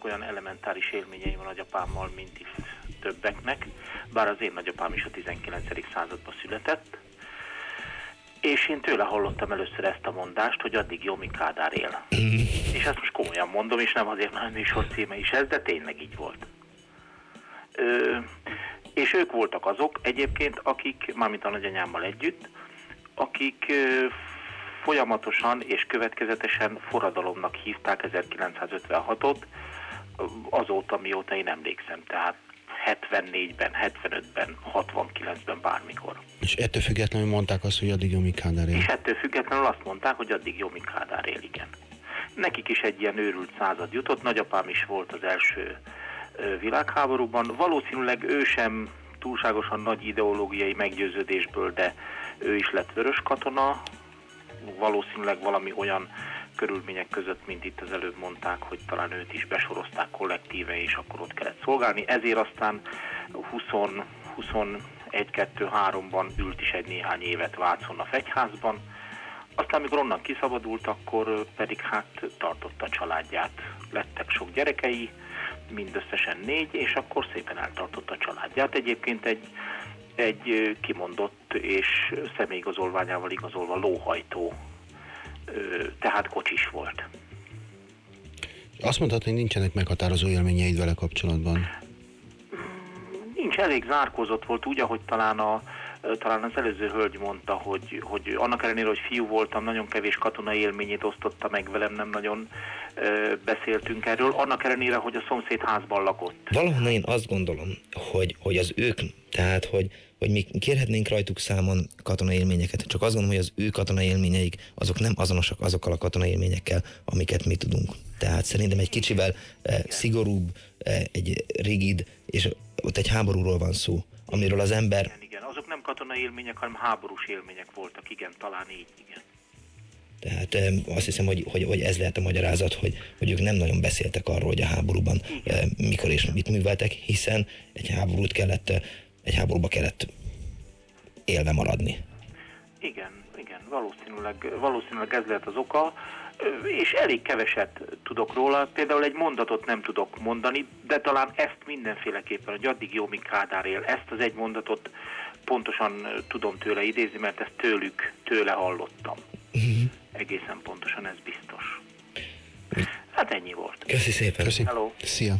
Voltak olyan elementáris élményeim a nagyapámmal, mint is többeknek, bár az én nagyapám is a 19. században született, és én tőle hallottam először ezt a mondást, hogy addig míg Kádár él. és ezt most komolyan mondom, és nem azért, mert a műsor címe is ez, de tényleg így volt. Ö, és ők voltak azok egyébként, akik, mármint a nagyanyámmal együtt, akik ö, folyamatosan és következetesen forradalomnak hívták 1956-ot, azóta, mióta én emlékszem, tehát 74-ben, 75-ben, 69-ben, bármikor. És ettől függetlenül mondták azt, hogy addig, amíg Kádár él. És ettől függetlenül azt mondták, hogy addig míg Kádár él, igen. Nekik is egy ilyen őrült század jutott, nagyapám is volt az első világháborúban. Valószínűleg ő sem túlságosan nagy ideológiai meggyőződésből, de ő is lett vörös katona, valószínűleg valami olyan körülmények között, mint itt az előbb mondták, hogy talán őt is besorozták kollektíve, és akkor ott kellett szolgálni. Ezért aztán 20, 21-2-3-ban ült is egy néhány évet Vácon a fegyházban. Aztán, amikor onnan kiszabadult, akkor pedig hát tartotta a családját. Lettek sok gyerekei, mindösszesen négy, és akkor szépen eltartotta a családját. Egyébként egy, egy kimondott és személyigazolványával igazolva lóhajtó, tehát kocsis volt. Azt mondhatni, hogy nincsenek meghatározó élményeid vele kapcsolatban. Nincs, elég zárkózott volt, úgy, ahogy talán a, talán az előző hölgy mondta, hogy, hogy annak ellenére, hogy fiú voltam, nagyon kevés katonai élményét osztotta meg velem, nem nagyon ö, beszéltünk erről, annak ellenére, hogy a szomszéd házban lakott. Valahonnan én azt gondolom, hogy, hogy az ők, tehát hogy, hogy mi kérhetnénk rajtuk számon katonai élményeket, csak azt gondolom, hogy az ő katonai élményeik azok nem azonosak azokkal a katonai élményekkel, amiket mi tudunk. Tehát szerintem egy kicsivel eh, szigorúbb, eh, egy rigid, és ott egy háborúról van szó, amiről az ember Igen, igen, azok nem katonai élmények, hanem háborús élmények voltak, igen, talán így, igen. Tehát em, azt hiszem, hogy, hogy, hogy ez lehet a magyarázat, hogy, hogy ők nem nagyon beszéltek arról, hogy a háborúban em, mikor és mit műveltek, hiszen egy háborút kellett, eh, egy háborúba kellett élve maradni. Igen, igen, valószínűleg, valószínűleg ez lehet az oka, és elég keveset tudok róla, például egy mondatot nem tudok mondani, de talán ezt mindenféleképpen, hogy addig jó, míg Kádár él, ezt az egy mondatot pontosan tudom tőle idézni, mert ezt tőlük, tőle hallottam. Egészen pontosan, ez biztos. Hát ennyi volt. Köszi szépen. Köszi. Hello. Szia.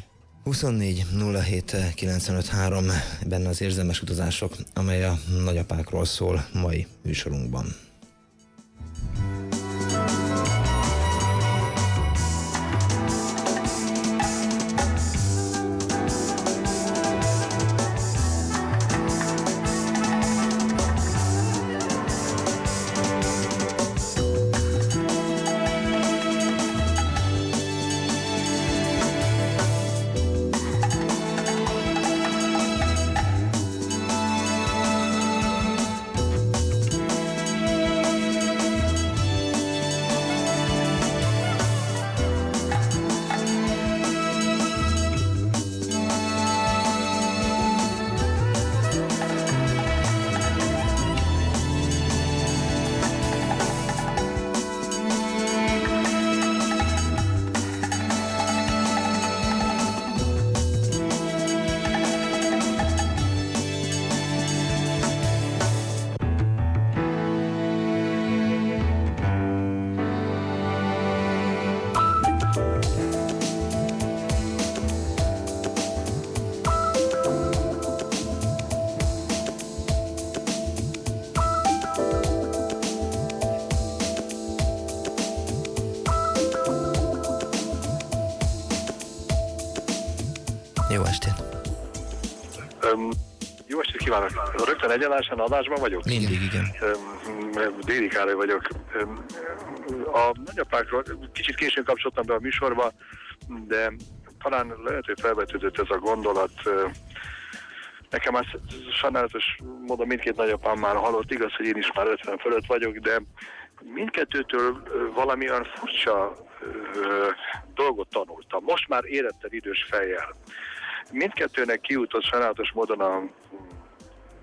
24 07 953 benne az érzelmes utazások, amely a nagyapákról szól mai műsorunkban. Rögtön egyenlásen adásban vagyok? Mindig, igen. Öm, Déli Károly vagyok. A nagyapákról kicsit későn kapcsoltam be a műsorba, de talán lehet, hogy felvetődött ez a gondolat. Nekem már sajnálatos módon mindkét nagyapám már halott, igaz, hogy én is már 50 fölött vagyok, de mindkettőtől valamilyen furcsa dolgot tanultam. Most már éretten idős fejjel. Mindkettőnek kijutott sajnálatos módon a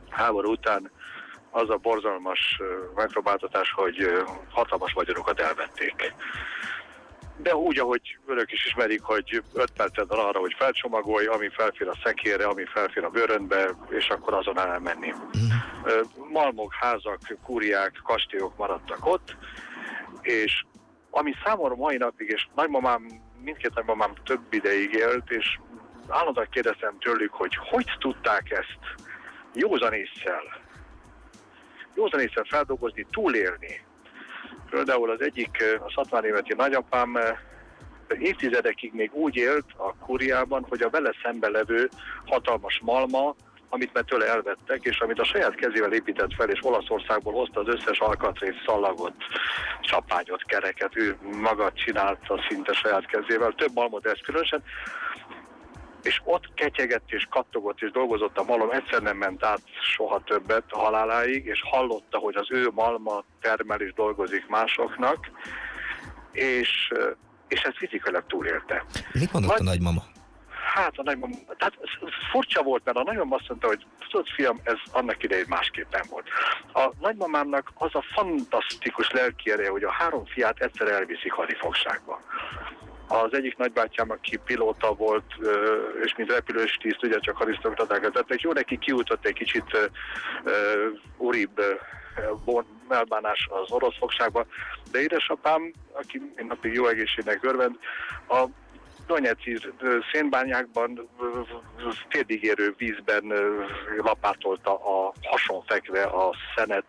háború után az a borzalmas megpróbáltatás, hogy hatalmas vagyonokat elvették. De úgy, ahogy önök is ismerik, hogy 5 percet van arra, hogy felcsomagolj, ami felfér a szekérre, ami felfér a bőrönbe, és akkor azon elmenni. Malmok, házak, kúriák, kastélyok maradtak ott, és ami számomra mai napig, és nagymamám, mindkét nagymamám több ideig élt, és állandóan kérdeztem tőlük, hogy hogy tudták ezt józan észsel, józan észsel feldolgozni, túlélni. Például az egyik, a 60 éveti nagyapám évtizedekig még úgy élt a kúriában, hogy a vele szembe levő hatalmas malma, amit már tőle elvettek, és amit a saját kezével épített fel, és Olaszországból hozta az összes alkatrész, szalagot, csapányot, kereket, ő maga csinálta szinte saját kezével, több malmot ez különösen, és ott ketyegett és kattogott és dolgozott a malom, egyszer nem ment át soha többet a haláláig, és hallotta, hogy az ő malma termel és dolgozik másoknak, és, és ezt fizikailag túlélte. Mit mondott a nagymama? Hát a nagymam, tehát furcsa volt, mert a nagymam azt mondta, hogy tudod fiam, ez annak idején másképpen volt. A nagymamámnak az a fantasztikus lelki ereje, hogy a három fiát egyszer elviszik hadifogságba. Az egyik nagybátyám, aki pilóta volt, és mint repülős tiszt, ugye csak arisztokratákat tettek, jó neki kiújtott egy kicsit uribb ö, bon- elbánás az orosz fogságba, de édesapám, aki napig jó egészségnek örvend, a Donetszki ö, szénbányákban ö, ö, térdig érő vízben lapátolta a hason fekve a szenet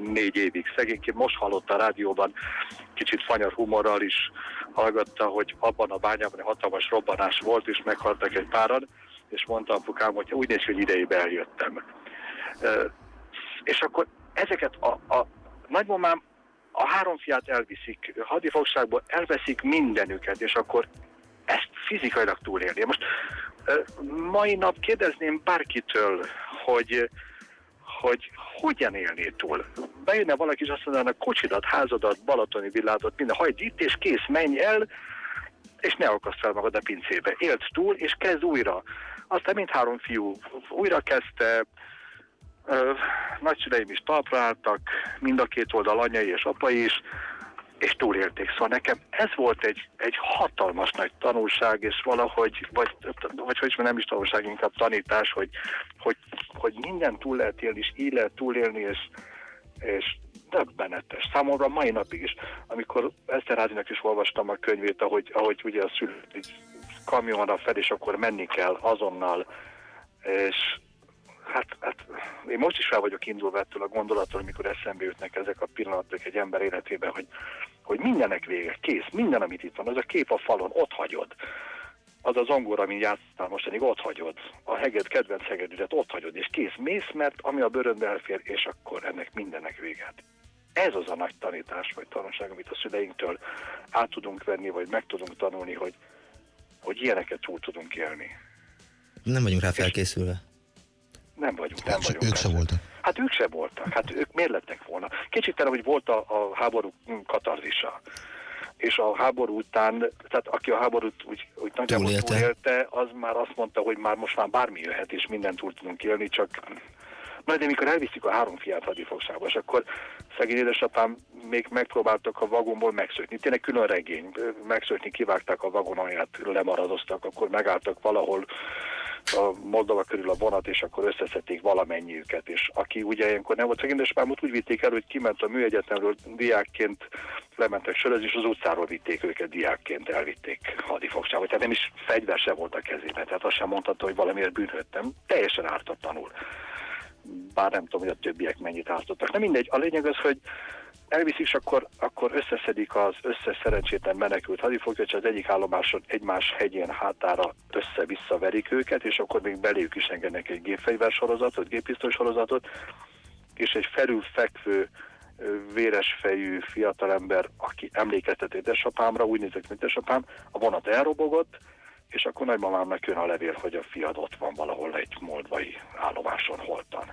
négy évig. Szegényként most hallotta a rádióban, kicsit fanyar humorral is hallgatta, hogy abban a bányában hatalmas robbanás volt, és meghaltak egy páran, és mondta apukám, hogy úgy néz hogy idejébe eljöttem. És akkor ezeket a, a nagymamám a három fiát elviszik hadifogságból, elveszik mindenüket, és akkor ezt fizikailag túlélni. Most mai nap kérdezném bárkitől, hogy hogy hogyan élné túl. Bejönne valaki, és azt mondaná, kocsidat, házadat, balatoni villádot, minden, hagyd itt, és kész, menj el, és ne akaszt fel magad a pincébe. Élt túl, és kezd újra. Aztán mindhárom fiú újra kezdte, ö, nagyszüleim is talpra álltak, mind a két oldal anyai és apai is, és túlélték. Szóval nekem ez volt egy, egy hatalmas nagy tanulság, és valahogy, vagy, vagy hogy is nem is tanulság, inkább tanítás, hogy, hogy, hogy minden túl lehet élni, és így lehet túlélni, és, és döbbenetes. Számomra mai napig is, amikor Eszterházinak is olvastam a könyvét, ahogy, ahogy ugye a szülő kamionra fel, és akkor menni kell azonnal, és hát, hát én most is fel vagyok indulva ettől a gondolattól, amikor eszembe jutnak ezek a pillanatok egy ember életében, hogy, hogy mindenek vége, kész, minden, amit itt van, az a kép a falon, ott hagyod. Az az zongora, amin játsztál mostanig, ott hagyod. A heged, kedvenc hegedűdet ott hagyod, és kész, mész, mert ami a bőröndbe elfér, és akkor ennek mindennek véget. Ez az a nagy tanítás, vagy tanulság, amit a szüleinktől át tudunk venni, vagy meg tudunk tanulni, hogy, hogy ilyeneket túl tudunk élni. Nem vagyunk rá felkészülve. Nem vagyunk, nem vagyunk. Ők se voltak. Hát ők se voltak, hát ők miért lettek volna? Kicsit talán, hogy volt a, a háború katarzisa. És a háború után, tehát aki a háborút úgy, úgy nagyjából Túlélte. túlélte, az már azt mondta, hogy már most már bármi jöhet, és mindent túl tudunk élni, csak Na, de mikor elviszik a három fiát hadifogságba, és akkor szegény édesapám még megpróbáltak a vagonból megszökni. Tényleg külön regény, megszökni, kivágták a vagon alját, lemaradoztak, akkor megálltak valahol a Moldova körül a vonat, és akkor összeszedték valamennyiüket, és aki ugye ilyenkor nem volt szegény, édesapámot úgy vitték el, hogy kiment a műegyetemről diákként, lementek sörözni, és az utcáról vitték őket diákként, elvitték hadifogságba. Tehát nem is fegyver se volt a kezében, tehát azt sem mondhatta, hogy valamiért bűnhődtem. Teljesen ártatlanul bár nem tudom, hogy a többiek mennyit ártottak. Nem mindegy, a lényeg az, hogy elviszik, és akkor, akkor összeszedik az összes szerencsétlen menekült hadifoglyot, és az egyik állomáson egymás hegyén hátára össze-vissza verik őket, és akkor még beléjük is engednek egy gépfegyversorozatot, géppisztoly sorozatot, és egy felülfekvő ö, véres fejű fiatalember, aki emlékeztet édesapámra, úgy nézett, mint édesapám, a vonat elrobogott, és akkor nagymamámnak jön a levél, hogy a fiad ott van valahol egy moldvai állomáson holtan.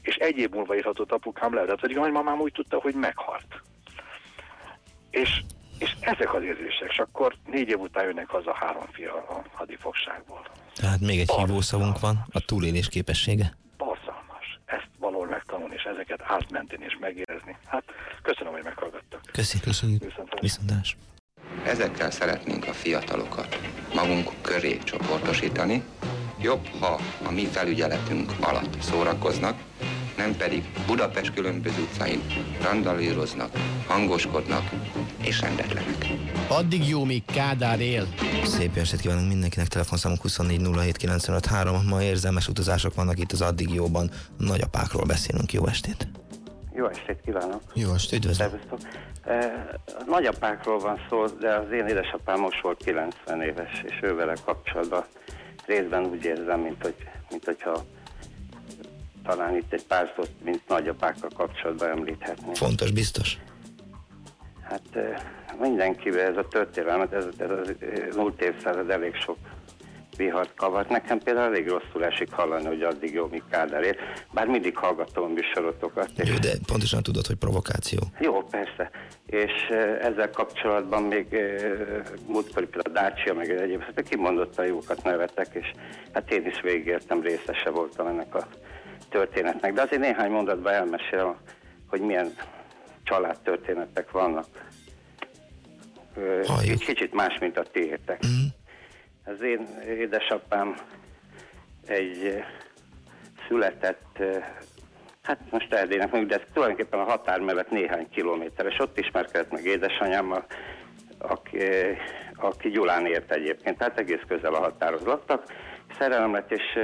És egy év múlva írhatott apukám le, de pedig a nagymamám úgy tudta, hogy meghalt. És, és ezek az érzések, és akkor négy év után jönnek haza három fia a hadifogságból. Tehát még egy hívószavunk van, a túlélés képessége. Borzalmas. Ezt valahol megtanulni, és ezeket átmenteni és megérezni. Hát köszönöm, hogy meghallgattak. Köszönjük. Viszont Viszontlátás. Ezekkel szeretnénk a fiatalokat magunk köré csoportosítani. Jobb, ha a mi felügyeletünk alatt szórakoznak, nem pedig Budapest különböző utcáin randalíroznak, hangoskodnak és rendetlenek. Addig jó, míg Kádár él. Szép estét kívánunk mindenkinek, telefonszámunk 2407953. Ma érzelmes utazások vannak itt az Addig Jóban. Nagyapákról beszélünk, jó estét. Jó estét kívánok! Jó estét! Üdvözlöm! Nagyapákról van szó, de az én édesapám most volt 90 éves, és ő vele kapcsolatban részben úgy érzem, mint, hogy, mint hogyha talán itt egy pár szót, mint nagyapákkal kapcsolatban említhetnék. Fontos, biztos. Hát mindenkivel ez a történelmet, ez, ez az múlt évszázad elég sok vihart kavart. Nekem például elég rosszul esik hallani, hogy addig jó, míg Kádár él. Bár mindig hallgatom a műsorotokat. És Jó, de pontosan tudod, hogy provokáció. jó, persze. És ezzel kapcsolatban még múltkor például Dácsia, meg egyéb, hát kimondottan jókat nevetek, és hát én is végigértem, részese voltam ennek a történetnek. De azért néhány mondatban elmesélem, hogy milyen családtörténetek vannak. Egy kicsit más, mint a tiétek. Az én édesapám egy eh, született, eh, hát most Erdélynek mondjuk, de ez tulajdonképpen a határ mellett néhány kilométer, és ott ismerkedett meg édesanyámmal, aki, eh, aki Gyulán ért egyébként, tehát egész közel a határhoz laktak. Szerelem lett, és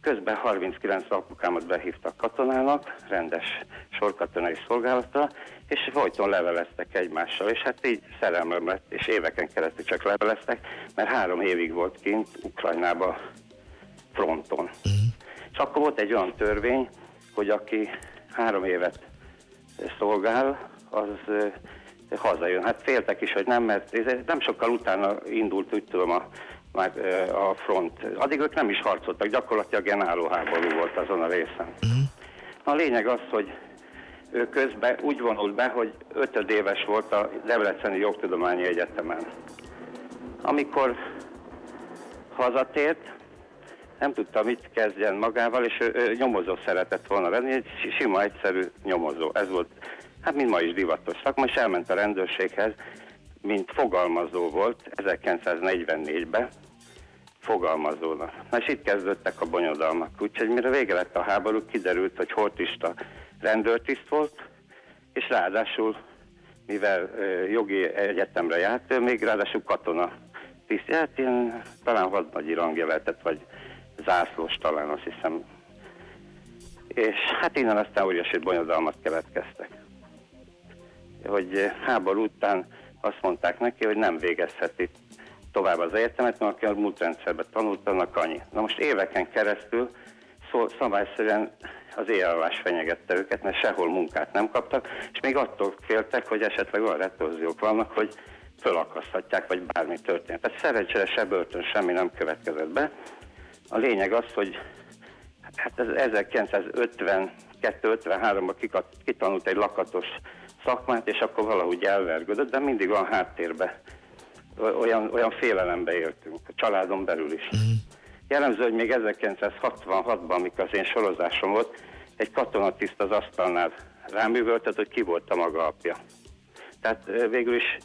közben 39 apukámat behívtak katonának, rendes sorkatonai szolgálatra, és folyton leveleztek egymással, és hát így szerelmem lett, és éveken keresztül csak leveleztek, mert három évig volt kint Ukrajnába fronton. És akkor volt egy olyan törvény, hogy aki három évet szolgál, az hazajön. Hát féltek is, hogy nem, mert ez nem sokkal utána indult, úgy tudom, a, már a front. Addig ők nem is harcoltak, gyakorlatilag ilyen háború volt azon a részen. A lényeg az, hogy ő közben úgy vonult be, hogy ötödéves volt a Debreceni Jogtudományi Egyetemen. Amikor hazatért, nem tudta, mit kezdjen magával, és ő, ő nyomozó szeretett volna lenni, egy si- sima, egyszerű nyomozó. Ez volt, hát mint ma is divatos szakma, és elment a rendőrséghez, mint fogalmazó volt 1944-ben, fogalmazónak. Na és itt kezdődtek a bonyodalmak. Úgyhogy mire vége lett a háború, kiderült, hogy hortista rendőrtiszt volt, és ráadásul, mivel jogi egyetemre járt, még ráadásul katona tiszt, hát ilyen talán hadnagyi rangja lehetett, vagy zászlós talán, azt hiszem. És hát innen aztán óriási bonyodalmak keletkeztek. Hogy háború után azt mondták neki, hogy nem végezheti tovább az egyetemet, mert aki a múlt rendszerben tanult, annak annyi. Na most éveken keresztül szó, szabályszerűen az éjjellás fenyegette őket, mert sehol munkát nem kaptak, és még attól féltek, hogy esetleg olyan retorziók vannak, hogy fölakaszthatják, vagy bármi történt. Tehát szerencsére se börtön, semmi nem következett be. A lényeg az, hogy hát ez 1952-53-ban kitanult egy lakatos szakmát, és akkor valahogy elvergődött, de mindig van háttérbe. Olyan, olyan félelembe éltünk, a családon belül is. Jellemző, hogy még 1966-ban, amikor az én sorozásom volt, egy katonatiszt az asztalnál rám üvöltött, hogy ki volt a maga apja. Tehát végül is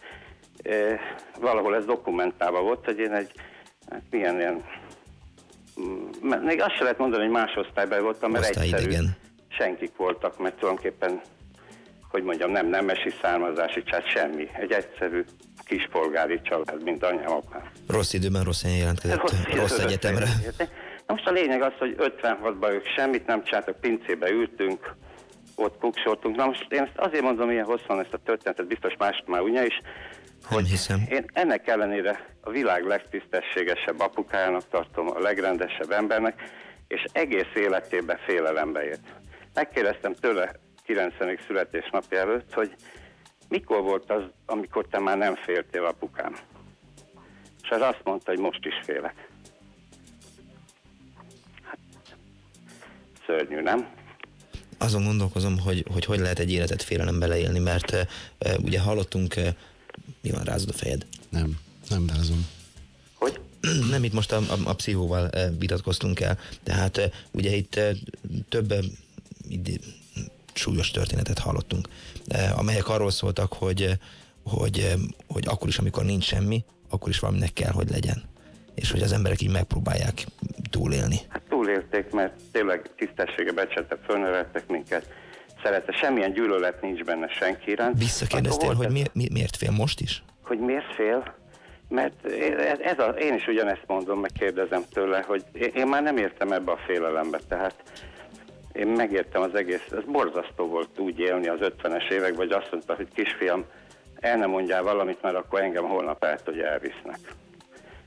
ö, valahol ez dokumentálva volt, hogy én egy, hát milyen ilyen, még azt se lehet mondani, hogy más osztályban voltam, mert egyszerű Osztályidegen. senkik voltak, mert tulajdonképpen, hogy mondjam, nem nemesi származási család, semmi. Egy egyszerű kispolgári család, mint anyám, apám. Rossz időben rossz helyen jelentkezett, rossz, rossz időben egyetemre. Na most a lényeg az, hogy 56-ban ők semmit nem csináltak, pincébe ültünk, ott kuksoltunk. Na most én ezt azért mondom ilyen hosszan ezt a történetet, biztos más már ugye is, Nem hiszem. én ennek ellenére a világ legtisztességesebb apukájának tartom, a legrendesebb embernek, és egész életében félelembe élt. Megkérdeztem tőle 90. születésnapja előtt, hogy mikor volt az, amikor te már nem féltél apukám? És az azt mondta, hogy most is félek. Hát, szörnyű, nem? Azon gondolkozom, hogy, hogy hogy lehet egy életet félelembe leélni, mert e, e, ugye hallottunk, e, mi van, rázod a fejed? Nem, nem rázom. Nem, itt most a, a, a pszichóval e, vitatkoztunk el, tehát e, ugye itt e, több e, id- súlyos történetet hallottunk, e, amelyek arról szóltak, hogy, e, hogy, e, hogy akkor is, amikor nincs semmi, akkor is valaminek kell, hogy legyen. És hogy az emberek így megpróbálják túlélni. Hát túlélték, mert tényleg tisztessége becsete fölneveltek minket. Szerette, semmilyen gyűlölet nincs benne senki iránt. Visszakérdeztél, hogy mi, mi, miért fél most is? hogy miért fél, mert ez, ez a, én is ugyanezt mondom, meg kérdezem tőle, hogy én, én már nem értem ebbe a félelembe, tehát én megértem az egész, ez borzasztó volt úgy élni az 50-es években, hogy azt mondta, hogy kisfiam, el nem mondjál valamit, mert akkor engem holnap el, hogy elvisznek.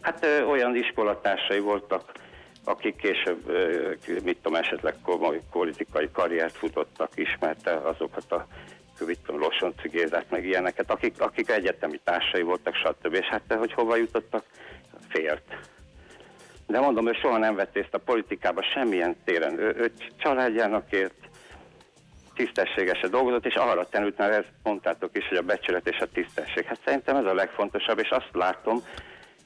Hát ö, olyan iskolatársai voltak, akik később, ö, mit tudom, esetleg komoly politikai karriert futottak, ismerte azokat a mit tudom, Losonci Gézát, meg ilyeneket, akik, akik egyetemi társai voltak, stb. És hát hogy hova jutottak? Félt. De mondom, ő soha nem vett részt a politikába semmilyen téren. Ő, ő családjának tisztességesen dolgozott, és arra tanult, mert ezt mondtátok is, hogy a becsület és a tisztesség. Hát szerintem ez a legfontosabb, és azt látom,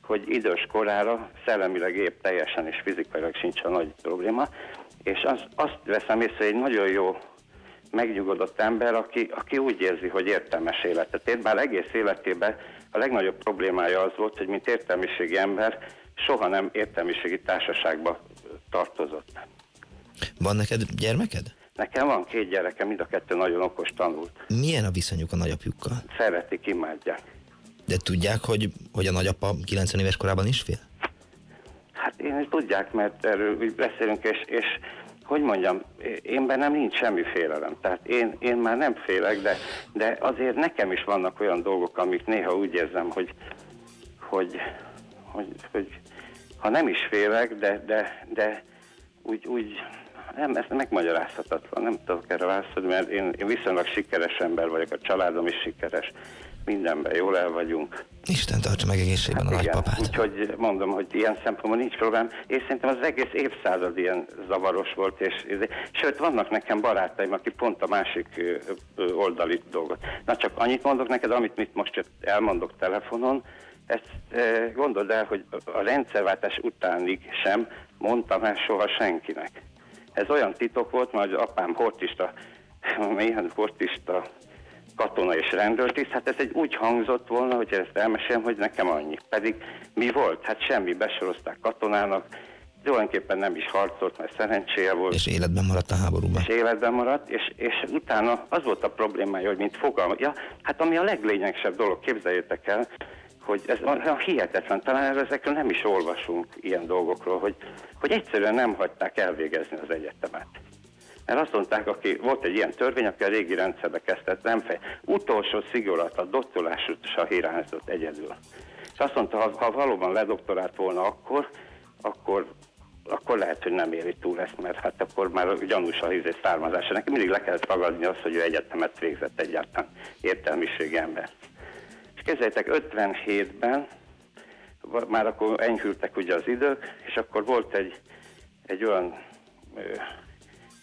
hogy idős korára szellemileg épp teljesen és fizikailag sincs a nagy probléma, és az, azt veszem észre, hogy egy nagyon jó megnyugodott ember, aki, aki úgy érzi, hogy értelmes életet él, bár egész életében a legnagyobb problémája az volt, hogy mint értelmiségi ember soha nem értelmiségi társaságba tartozott. Van neked gyermeked? Nekem van két gyerekem, mind a kettő nagyon okos tanult. Milyen a viszonyuk a nagyapjukkal? Szeretik, imádják. De tudják, hogy, hogy a nagyapa 90 éves korában is fél? Hát én is tudják, mert erről beszélünk, és, és hogy mondjam, én bennem nincs semmi félelem. Tehát én, én már nem félek, de, de azért nekem is vannak olyan dolgok, amik néha úgy érzem, hogy, hogy, hogy, hogy ha nem is félek, de, de, de úgy, úgy nem, ez megmagyarázhatatlan, nem tudok erre válaszolni, mert én, én viszonylag sikeres ember vagyok, a családom is sikeres, mindenben jól el vagyunk. Isten tartsa meg egészségben hát a nagypapát. Úgyhogy mondom, hogy ilyen szempontból nincs problém. És szerintem az egész évszázad ilyen zavaros volt, és, és sőt, vannak nekem barátaim, akik pont a másik oldali dolgot. Na csak annyit mondok neked, amit mit most elmondok telefonon, ezt e, gondold el, hogy a rendszerváltás utánig sem mondtam el soha senkinek. Ez olyan titok volt, mert az apám hortista, milyen hortista katona és rendőrtiszt, hát ez egy úgy hangzott volna, hogy ezt elmesélem, hogy nekem annyi. Pedig mi volt? Hát semmi, besorozták katonának, tulajdonképpen nem is harcolt, mert szerencséje volt. És életben maradt a háborúban. És életben maradt, és, és utána az volt a problémája, hogy mint fogalma, ja, hát ami a leglényegesebb dolog, képzeljétek el, hogy ez olyan hihetetlen, talán ezekről nem is olvasunk ilyen dolgokról, hogy, hogy egyszerűen nem hagyták elvégezni az egyetemet. Mert azt mondták, aki volt egy ilyen törvény, aki a régi rendszerbe kezdett, nem fej. Utolsó szigorat, a doktorásra hírányzott egyedül. És azt mondta, ha, ha valóban ledoktorált volna akkor, akkor akkor lehet, hogy nem éri túl ezt, mert hát akkor már gyanús a hízés származása. Neki mindig le kellett ragadni azt, hogy ő egyetemet végzett egyáltalán értelmiségi ember. Kezdjétek, 57-ben már akkor enyhültek ugye az idők, és akkor volt egy, egy olyan ö,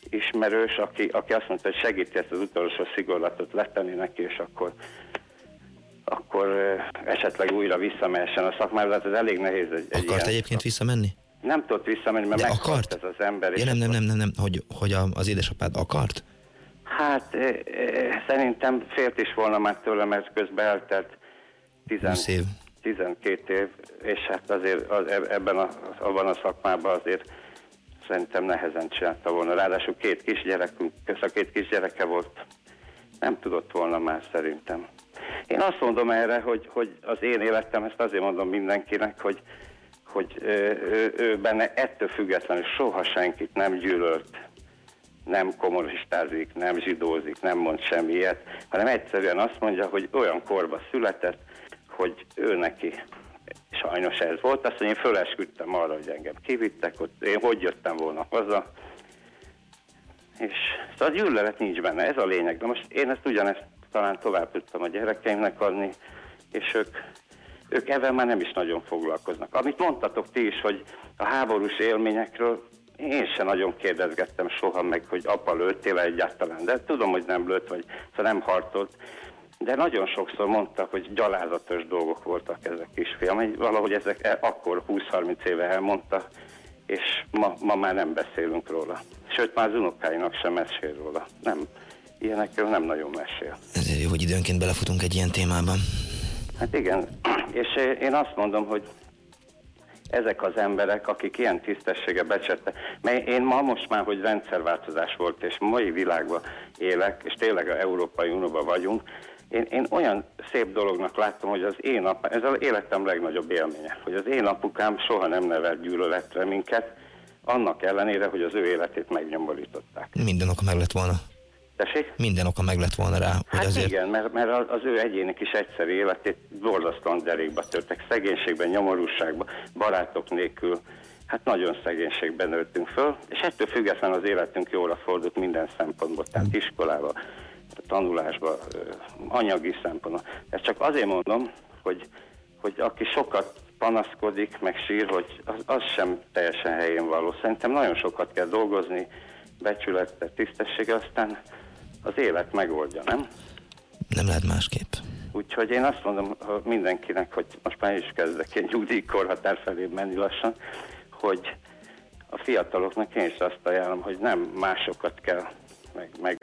ismerős, aki, aki azt mondta, hogy segíti ezt az utolsó szigorlatot letenni neki, és akkor akkor esetleg újra visszamehessen a szakmába, hát ez elég nehéz. Egy, egy Akart egyébként szak... visszamenni? Nem tudott visszamenni, mert De akart? ez az ember. Ja, nem, nem, nem, nem, nem, hogy, hogy az édesapád akart? Hát e, e, szerintem félt is volna már tőle, mert közben eltelt 10, év. 12 év, és hát azért az, ebben a, abban a szakmában azért szerintem nehezen csinálta volna. Ráadásul két kisgyerekünk, a két kisgyereke volt, nem tudott volna már szerintem. Én azt mondom erre, hogy, hogy az én életem, ezt azért mondom mindenkinek, hogy, hogy ő, ő benne ettől függetlenül soha senkit nem gyűlölt, nem kommunistázik, nem zsidózik, nem mond semmi ilyet, hanem egyszerűen azt mondja, hogy olyan korba született, hogy ő neki sajnos ez volt. Azt mondja, én fölesküdtem arra, hogy engem kivittek, ott én hogy jöttem volna haza. És szóval a gyűlölet nincs benne, ez a lényeg. De most én ezt ugyanezt talán tovább tudtam a gyerekeimnek adni, és ők, ők ebben már nem is nagyon foglalkoznak. Amit mondtatok ti is, hogy a háborús élményekről, én sem nagyon kérdezgettem soha meg, hogy apa lőttél egyáltalán, de tudom, hogy nem lőtt, vagy szóval nem harcolt de nagyon sokszor mondta, hogy gyalázatos dolgok voltak ezek kisfiam. Valahogy ezek e- akkor 20-30 éve elmondta, és ma, ma már nem beszélünk róla. Sőt, már az unokáinak sem mesél róla. Nem, ilyenekről nem nagyon mesél. Ezért jó, hogy időnként belefutunk egy ilyen témában. Hát igen, és én azt mondom, hogy ezek az emberek, akik ilyen tisztessége becsette, mert én ma most már, hogy rendszerváltozás volt, és mai világban élek, és tényleg a Európai Unióban vagyunk, én, én olyan szép dolognak láttam, hogy az én apám, ez az életem legnagyobb élménye, hogy az én apukám soha nem nevelt gyűlöletre minket, annak ellenére, hogy az ő életét megnyomorították. Minden oka meg lett volna. Tessék? Minden oka meg lett volna rá. Hogy hát azért... igen, mert, mert az ő egyének is egyszerű életét borzasztóan derékba törtek, szegénységben, nyomorúságban, barátok nélkül, hát nagyon szegénységben nőttünk föl, és ettől függetlenül az életünk jóra fordult minden szempontból, tehát iskolába, tanulásba, anyagi szempontból. Ezt csak azért mondom, hogy, hogy aki sokat panaszkodik, meg sír, hogy az, az sem teljesen helyén való. Szerintem nagyon sokat kell dolgozni, becsülettel, tisztessége, aztán az élet megoldja, nem? Nem lehet másképp. Úgyhogy én azt mondom mindenkinek, hogy most már is kezdek egy nyugdíjkorhatár felé menni lassan, hogy a fiataloknak én is azt ajánlom, hogy nem másokat kell meg, meg,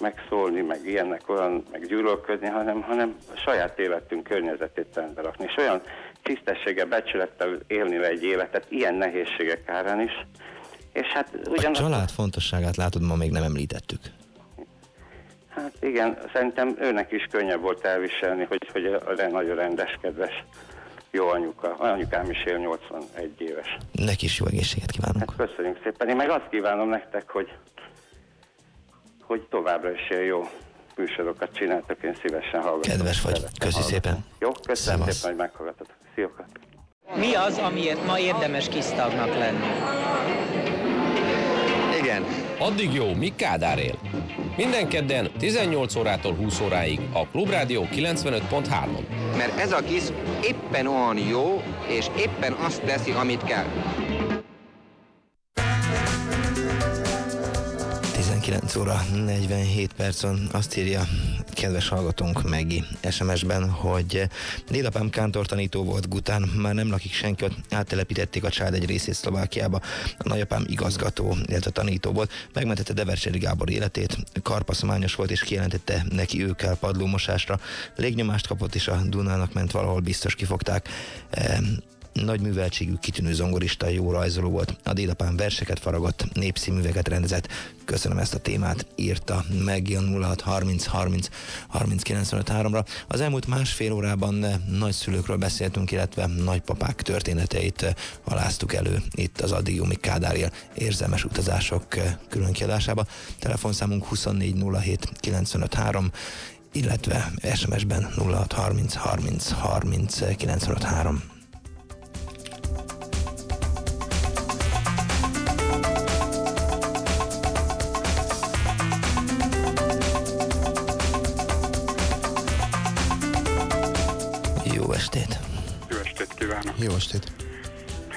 megszólni, meg ilyennek olyan, meg gyűlölködni, hanem, hanem a saját életünk környezetét rendbe rakni. És olyan tisztességgel, becsülettel élni le egy életet, ilyen nehézségek árán is. És hát A ugyanakkor... család fontosságát látod, ma még nem említettük. Hát igen, szerintem őnek is könnyebb volt elviselni, hogy, hogy a nagyon rendes, kedves, jó anyuka. Anyukám is él 81 éves. Neki is jó egészséget kívánok. Hát köszönjük szépen. Én meg azt kívánom nektek, hogy, hogy továbbra is jó műsorokat csináltok, én szívesen hallgatom. Kedves vagy. Köszi szépen. Jó, köszönöm Szevasz. szépen, hogy meghallgatotok. Sziókat. Mi az, amiért ma érdemes kisztagnak lenni? Igen. Addig jó, míg Kádár él. Minden kedden 18 órától 20 óráig a Klubrádió 95.3-on. Mert ez a kis éppen olyan jó, és éppen azt teszi, amit kell. 19 óra 47 percon azt írja kedves hallgatónk Megi SMS-ben, hogy dédapám kántortanító volt Gután, már nem lakik senki, ott áttelepítették a család egy részét Szlovákiába. A nagyapám igazgató, illetve tanító volt, megmentette Deverseri Gábor életét, karpaszományos volt és kijelentette neki ő kell padlómosásra. Légnyomást kapott és a Dunának ment valahol, biztos kifogták. Nagy műveltségű, kitűnő zongorista, jó rajzoló volt. A dédapám verseket faragott, népszínműveket rendezett. Köszönöm ezt a témát, írta meg a 06 30 30 30 95 ra Az elmúlt másfél órában nagyszülőkről beszéltünk, illetve nagypapák történeteit eh, aláztuk elő itt az addig Jumi Kádárjel érzelmes utazások eh, külön kiadásába. Telefonszámunk 2407 95 3 illetve SMS-ben 06 30 30 30 Jó estét!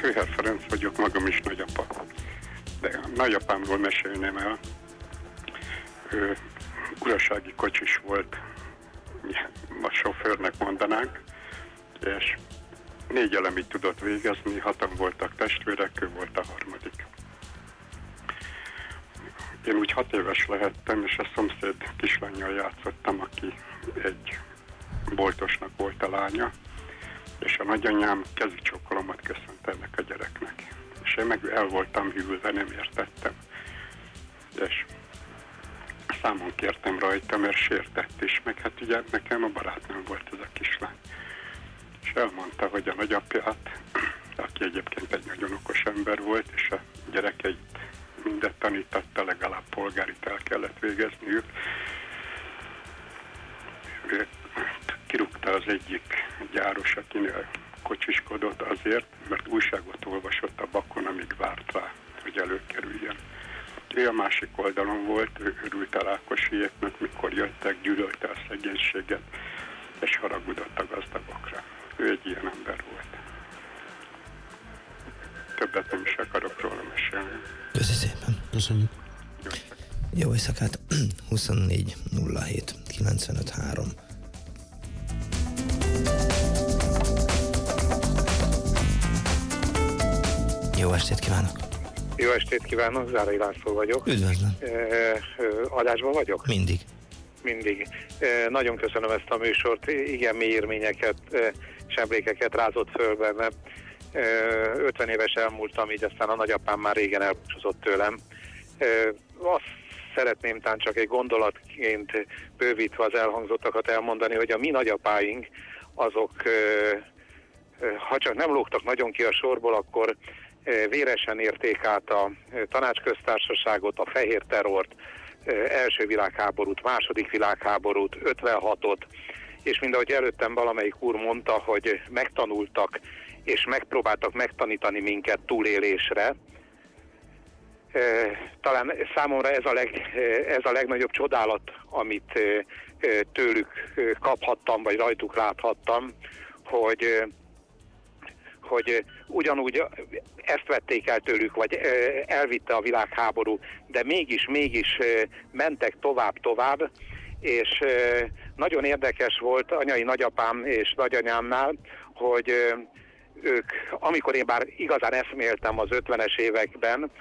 Hőher Ferenc vagyok, magam is nagyapa. De a nagyapámról mesélném el. Ő urasági kocsis volt, a sofőrnek mondanánk, és négy elemit tudott végezni, hatan voltak testvérek, ő volt a harmadik. Én úgy hat éves lehettem, és a szomszéd kislányjal játszottam, aki egy boltosnak volt a lánya, és a nagyanyám kezi csokolomat köszönt ennek a gyereknek. És én meg el voltam hűlve, nem értettem. És számon kértem rajta, mert sértett is, meg hát ugye nekem a barátnőm volt ez a kislány. És elmondta, hogy a nagyapját, aki egyébként egy nagyon okos ember volt, és a gyerekeit mindet tanítatta, legalább polgárit el kellett végezniük, ő kirúgta az egyik gyáros, akinél kocsiskodott azért, mert újságot olvasott a bakon, amíg várt rá, hogy előkerüljön. Ő a másik oldalon volt, ő örült a Rákosiéknak, mikor jöttek, gyűlölte a szegénységet, és haragudott a gazdagokra. Ő egy ilyen ember volt. Többet nem is akarok róla mesélni. Köszi szépen. Köszönjük. Jó éjszakát. 24 07 95 3. Jó estét kívánok! Jó estét kívánok, Zárai László vagyok. Üdvözlöm! E, adásban vagyok? Mindig. Mindig. E, nagyon köszönöm ezt a műsort, igen mély érményeket e, és emlékeket rázott föl benne. E, 50 éves elmúltam, így aztán a nagyapám már régen elbúcsúzott tőlem. E, azt szeretném tán csak egy gondolatként bővítve az elhangzottakat elmondani, hogy a mi nagyapáink azok, ha csak nem lógtak nagyon ki a sorból, akkor véresen érték át a tanácsköztársaságot, a fehér terrort, e, első világháborút, második világháborút, 56-ot, és mind ahogy előttem valamelyik úr mondta, hogy megtanultak és megpróbáltak megtanítani minket túlélésre, talán számomra ez a, leg, ez a legnagyobb csodálat, amit tőlük kaphattam, vagy rajtuk láthattam, hogy, hogy ugyanúgy ezt vették el tőlük, vagy elvitte a világháború, de mégis, mégis mentek tovább-tovább, és nagyon érdekes volt anyai nagyapám és nagyanyámnál, hogy ők, amikor én bár igazán eszméltem az 50-es években,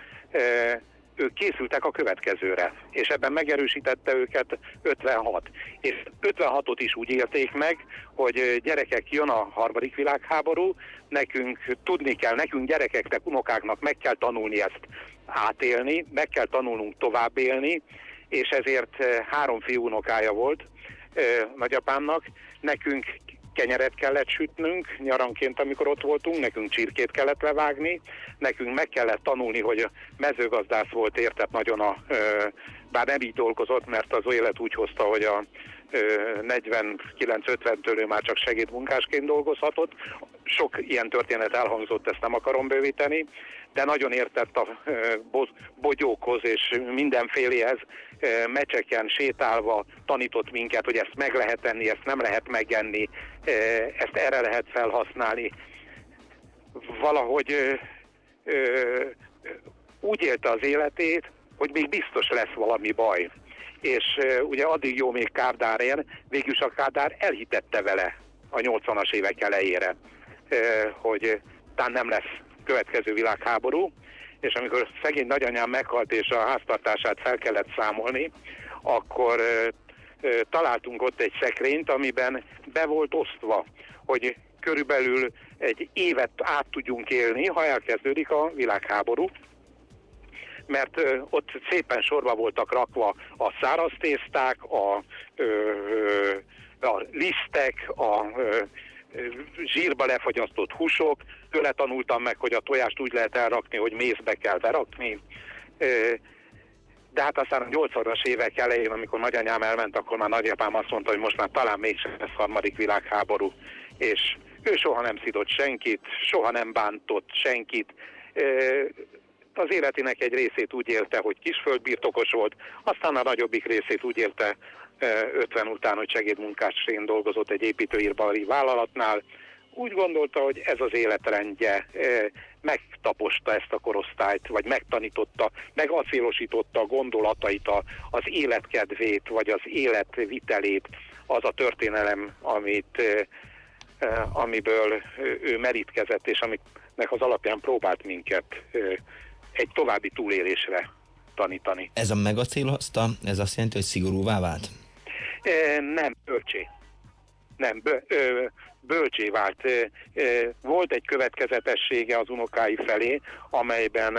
ők készültek a következőre, és ebben megerősítette őket 56. És 56-ot is úgy élték meg, hogy gyerekek, jön a harmadik világháború, nekünk tudni kell, nekünk gyerekeknek, unokáknak meg kell tanulni ezt átélni, meg kell tanulnunk tovább élni, és ezért három fiú unokája volt nagyapámnak, nekünk kenyeret kellett sütnünk nyaranként, amikor ott voltunk, nekünk csirkét kellett levágni, nekünk meg kellett tanulni, hogy a mezőgazdász volt értett nagyon a, bár nem így dolgozott, mert az élet úgy hozta, hogy a 49-50-től ő már csak segédmunkásként dolgozhatott. Sok ilyen történet elhangzott, ezt nem akarom bővíteni, de nagyon értett a bogyókhoz és mindenféléhez mecseken sétálva tanított minket, hogy ezt meg lehet tenni, ezt nem lehet megenni, ezt erre lehet felhasználni. Valahogy úgy élte az életét, hogy még biztos lesz valami baj. És ugye addig jó még Kádár végülis a Kádár elhitette vele a 80-as évek elejére, hogy talán nem lesz következő világháború, és amikor szegény nagyanyám meghalt és a háztartását fel kellett számolni, akkor találtunk ott egy szekrényt, amiben be volt osztva, hogy körülbelül egy évet át tudjunk élni, ha elkezdődik a világháború, mert ott szépen sorba voltak rakva a száraz tészták, a, a lisztek, a zsírba lefagyasztott húsok, tőle tanultam meg, hogy a tojást úgy lehet elrakni, hogy mézbe kell berakni. De hát aztán a 80-as évek elején, amikor nagyanyám elment, akkor már nagyapám azt mondta, hogy most már talán mégsem lesz harmadik világháború. És ő soha nem szidott senkit, soha nem bántott senkit. Az életének egy részét úgy élte, hogy kisföldbirtokos volt, aztán a nagyobbik részét úgy élte 50 után, hogy segédmunkásként dolgozott egy építőirbari vállalatnál, úgy gondolta, hogy ez az életrendje, megtaposta ezt a korosztályt, vagy megtanította, megacélosította a gondolatait, az életkedvét, vagy az életvitelét, az a történelem, amit, amiből ő merítkezett, és aminek az alapján próbált minket egy további túlélésre tanítani. Ez a megacélozta, ez azt jelenti, hogy szigorúvá vált? Nem, bölcsé. Nem, bö, ö, bölcsé vált. Volt egy következetessége az unokái felé, amelyben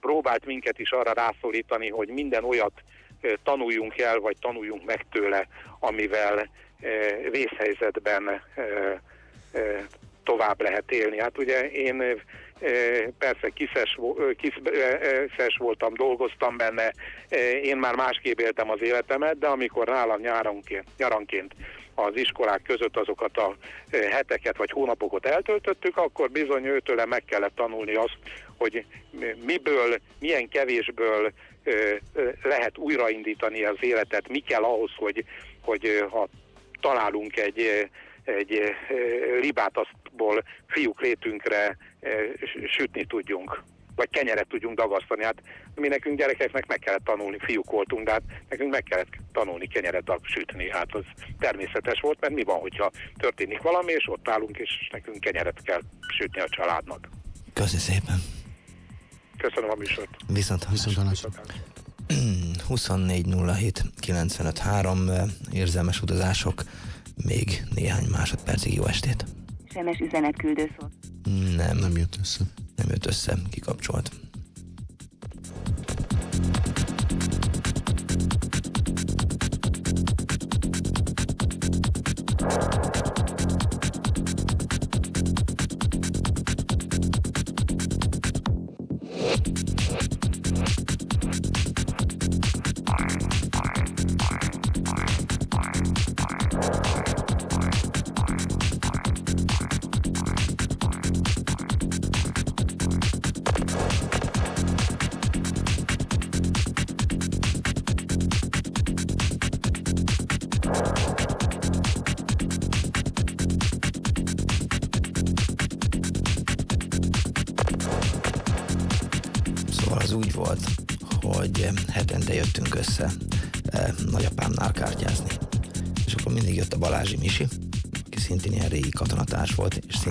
próbált minket is arra rászólítani, hogy minden olyat tanuljunk el, vagy tanuljunk meg tőle, amivel vészhelyzetben tovább lehet élni. Hát ugye én persze kiszes, kiszes voltam, dolgoztam benne, én már másképp éltem az életemet, de amikor nálam nyáronként, nyaranként az iskolák között azokat a heteket vagy hónapokat eltöltöttük, akkor bizony őtőle meg kellett tanulni azt, hogy miből, milyen kevésből lehet újraindítani az életet, mi kell ahhoz, hogy, hogy ha találunk egy, egy libát, aztból fiúk létünkre sütni tudjunk vagy kenyeret tudjunk dagasztani. Hát mi nekünk gyerekeknek meg kellett tanulni, fiúk voltunk, de hát nekünk meg kellett tanulni kenyeret sütni. Hát az természetes volt, mert mi van, hogyha történik valami, és ott állunk, és nekünk kenyeret kell sütni a családnak. Köszönöm szépen. Köszönöm a műsort. Viszont, viszont 24 95 3 érzelmes utazások, még néhány másodpercig jó estét. SMS üzenet küldőszó. Nem. Nem jött össze. Nem jött össze, kikapcsolt. you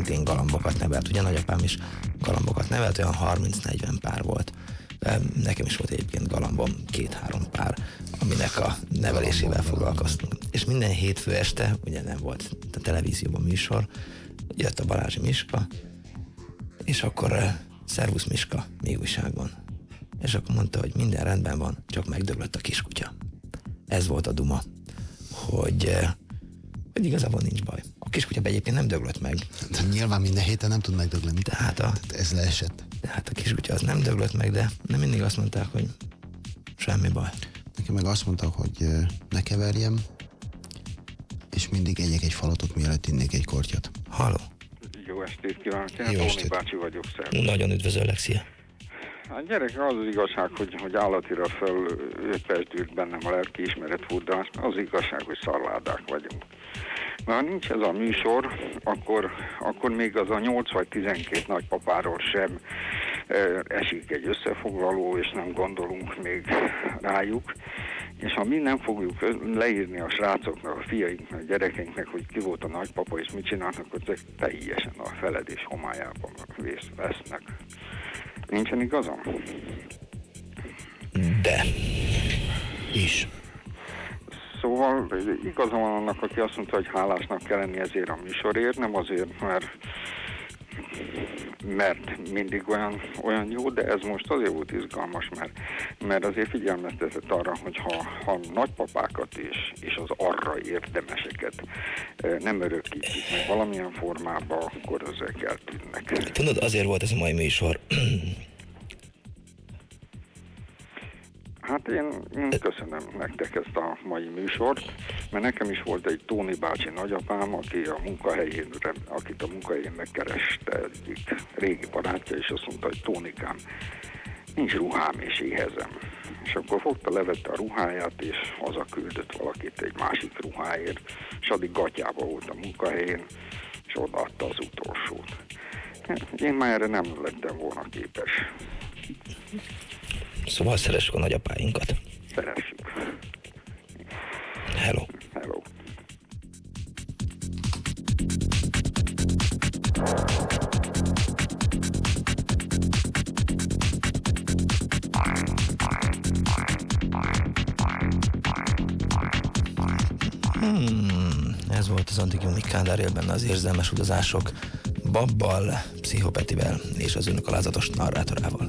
szintén galambokat nevelt. Ugye nagyapám is galambokat nevelt, olyan 30-40 pár volt. Eh, Nekem is volt egyébként galambom, két-három pár, aminek a nevelésével foglalkoztunk. És minden hétfő este, ugye nem volt a televízióban műsor, jött a Balázsi Miska, és akkor uh, Szervusz Miska, mi újságban? És akkor mondta, hogy minden rendben van, csak megdöglött a kiskutya. Ez volt a duma, hogy, uh, hogy igazából nincs baj. Kiskutya egyébként nem döglött meg. De nyilván minden héten nem tud megdögleni. Tehát a, ez leesett. Tehát a kiskutya az nem döglött meg, de, de mindig azt mondták, hogy semmi baj. Nekem meg azt mondta, hogy ne keverjem, és mindig egyek egy falatot, mielőtt innék egy kortyot. Halló. Jó estét kívánok, én Jó Tóni estét. bácsi vagyok, szervusz. Nagyon üdvözöllek, szia. Hát gyerek, az az igazság, hogy, hogy állatira ötpesdült bennem a lelki ismeret furdalás, az igazság, hogy szarládák vagyunk. Ha nincs ez a műsor, akkor, akkor még az a 8 vagy 12 nagypapáról sem ö, esik egy összefoglaló, és nem gondolunk még rájuk. És ha mi nem fogjuk leírni a srácoknak, a fiainknak, a gyerekeinknek, hogy ki volt a nagypapa és mit csinálnak, akkor ezek teljesen a feledés homályában vesznek. Nincsen igazam? De. Is. Szóval igazam van annak, aki azt mondta, hogy hálásnak kell lenni ezért a műsorért, nem azért, mert mert mindig olyan, olyan jó, de ez most azért volt izgalmas, mert, mert azért figyelmeztetett arra, hogy ha, ha nagypapákat és, és az arra érdemeseket eh, nem örökítjük meg valamilyen formában, akkor ezek eltűnnek. Tudod, azért volt ez a mai műsor. Hát én, én köszönöm nektek ezt a mai műsort, mert nekem is volt egy Tóni bácsi nagyapám, aki a munkahelyén, akit a munkahelyén megkereste egyik régi barátja, és azt mondta, hogy Tónikám, nincs ruhám és éhezem. És akkor fogta, levette a ruháját, és hazaküldött valakit egy másik ruháért, és addig gatyába volt a munkahelyén, és odaadta az utolsót. Én már erre nem lettem volna képes. Szóval szeressük a nagyapáinkat. Szeressük. Hello. Hello. Hmm, ez volt az Antikiumi Kádár él benne az érzelmes utazások Babbal, Pszichopetivel és az önök alázatos narrátorával.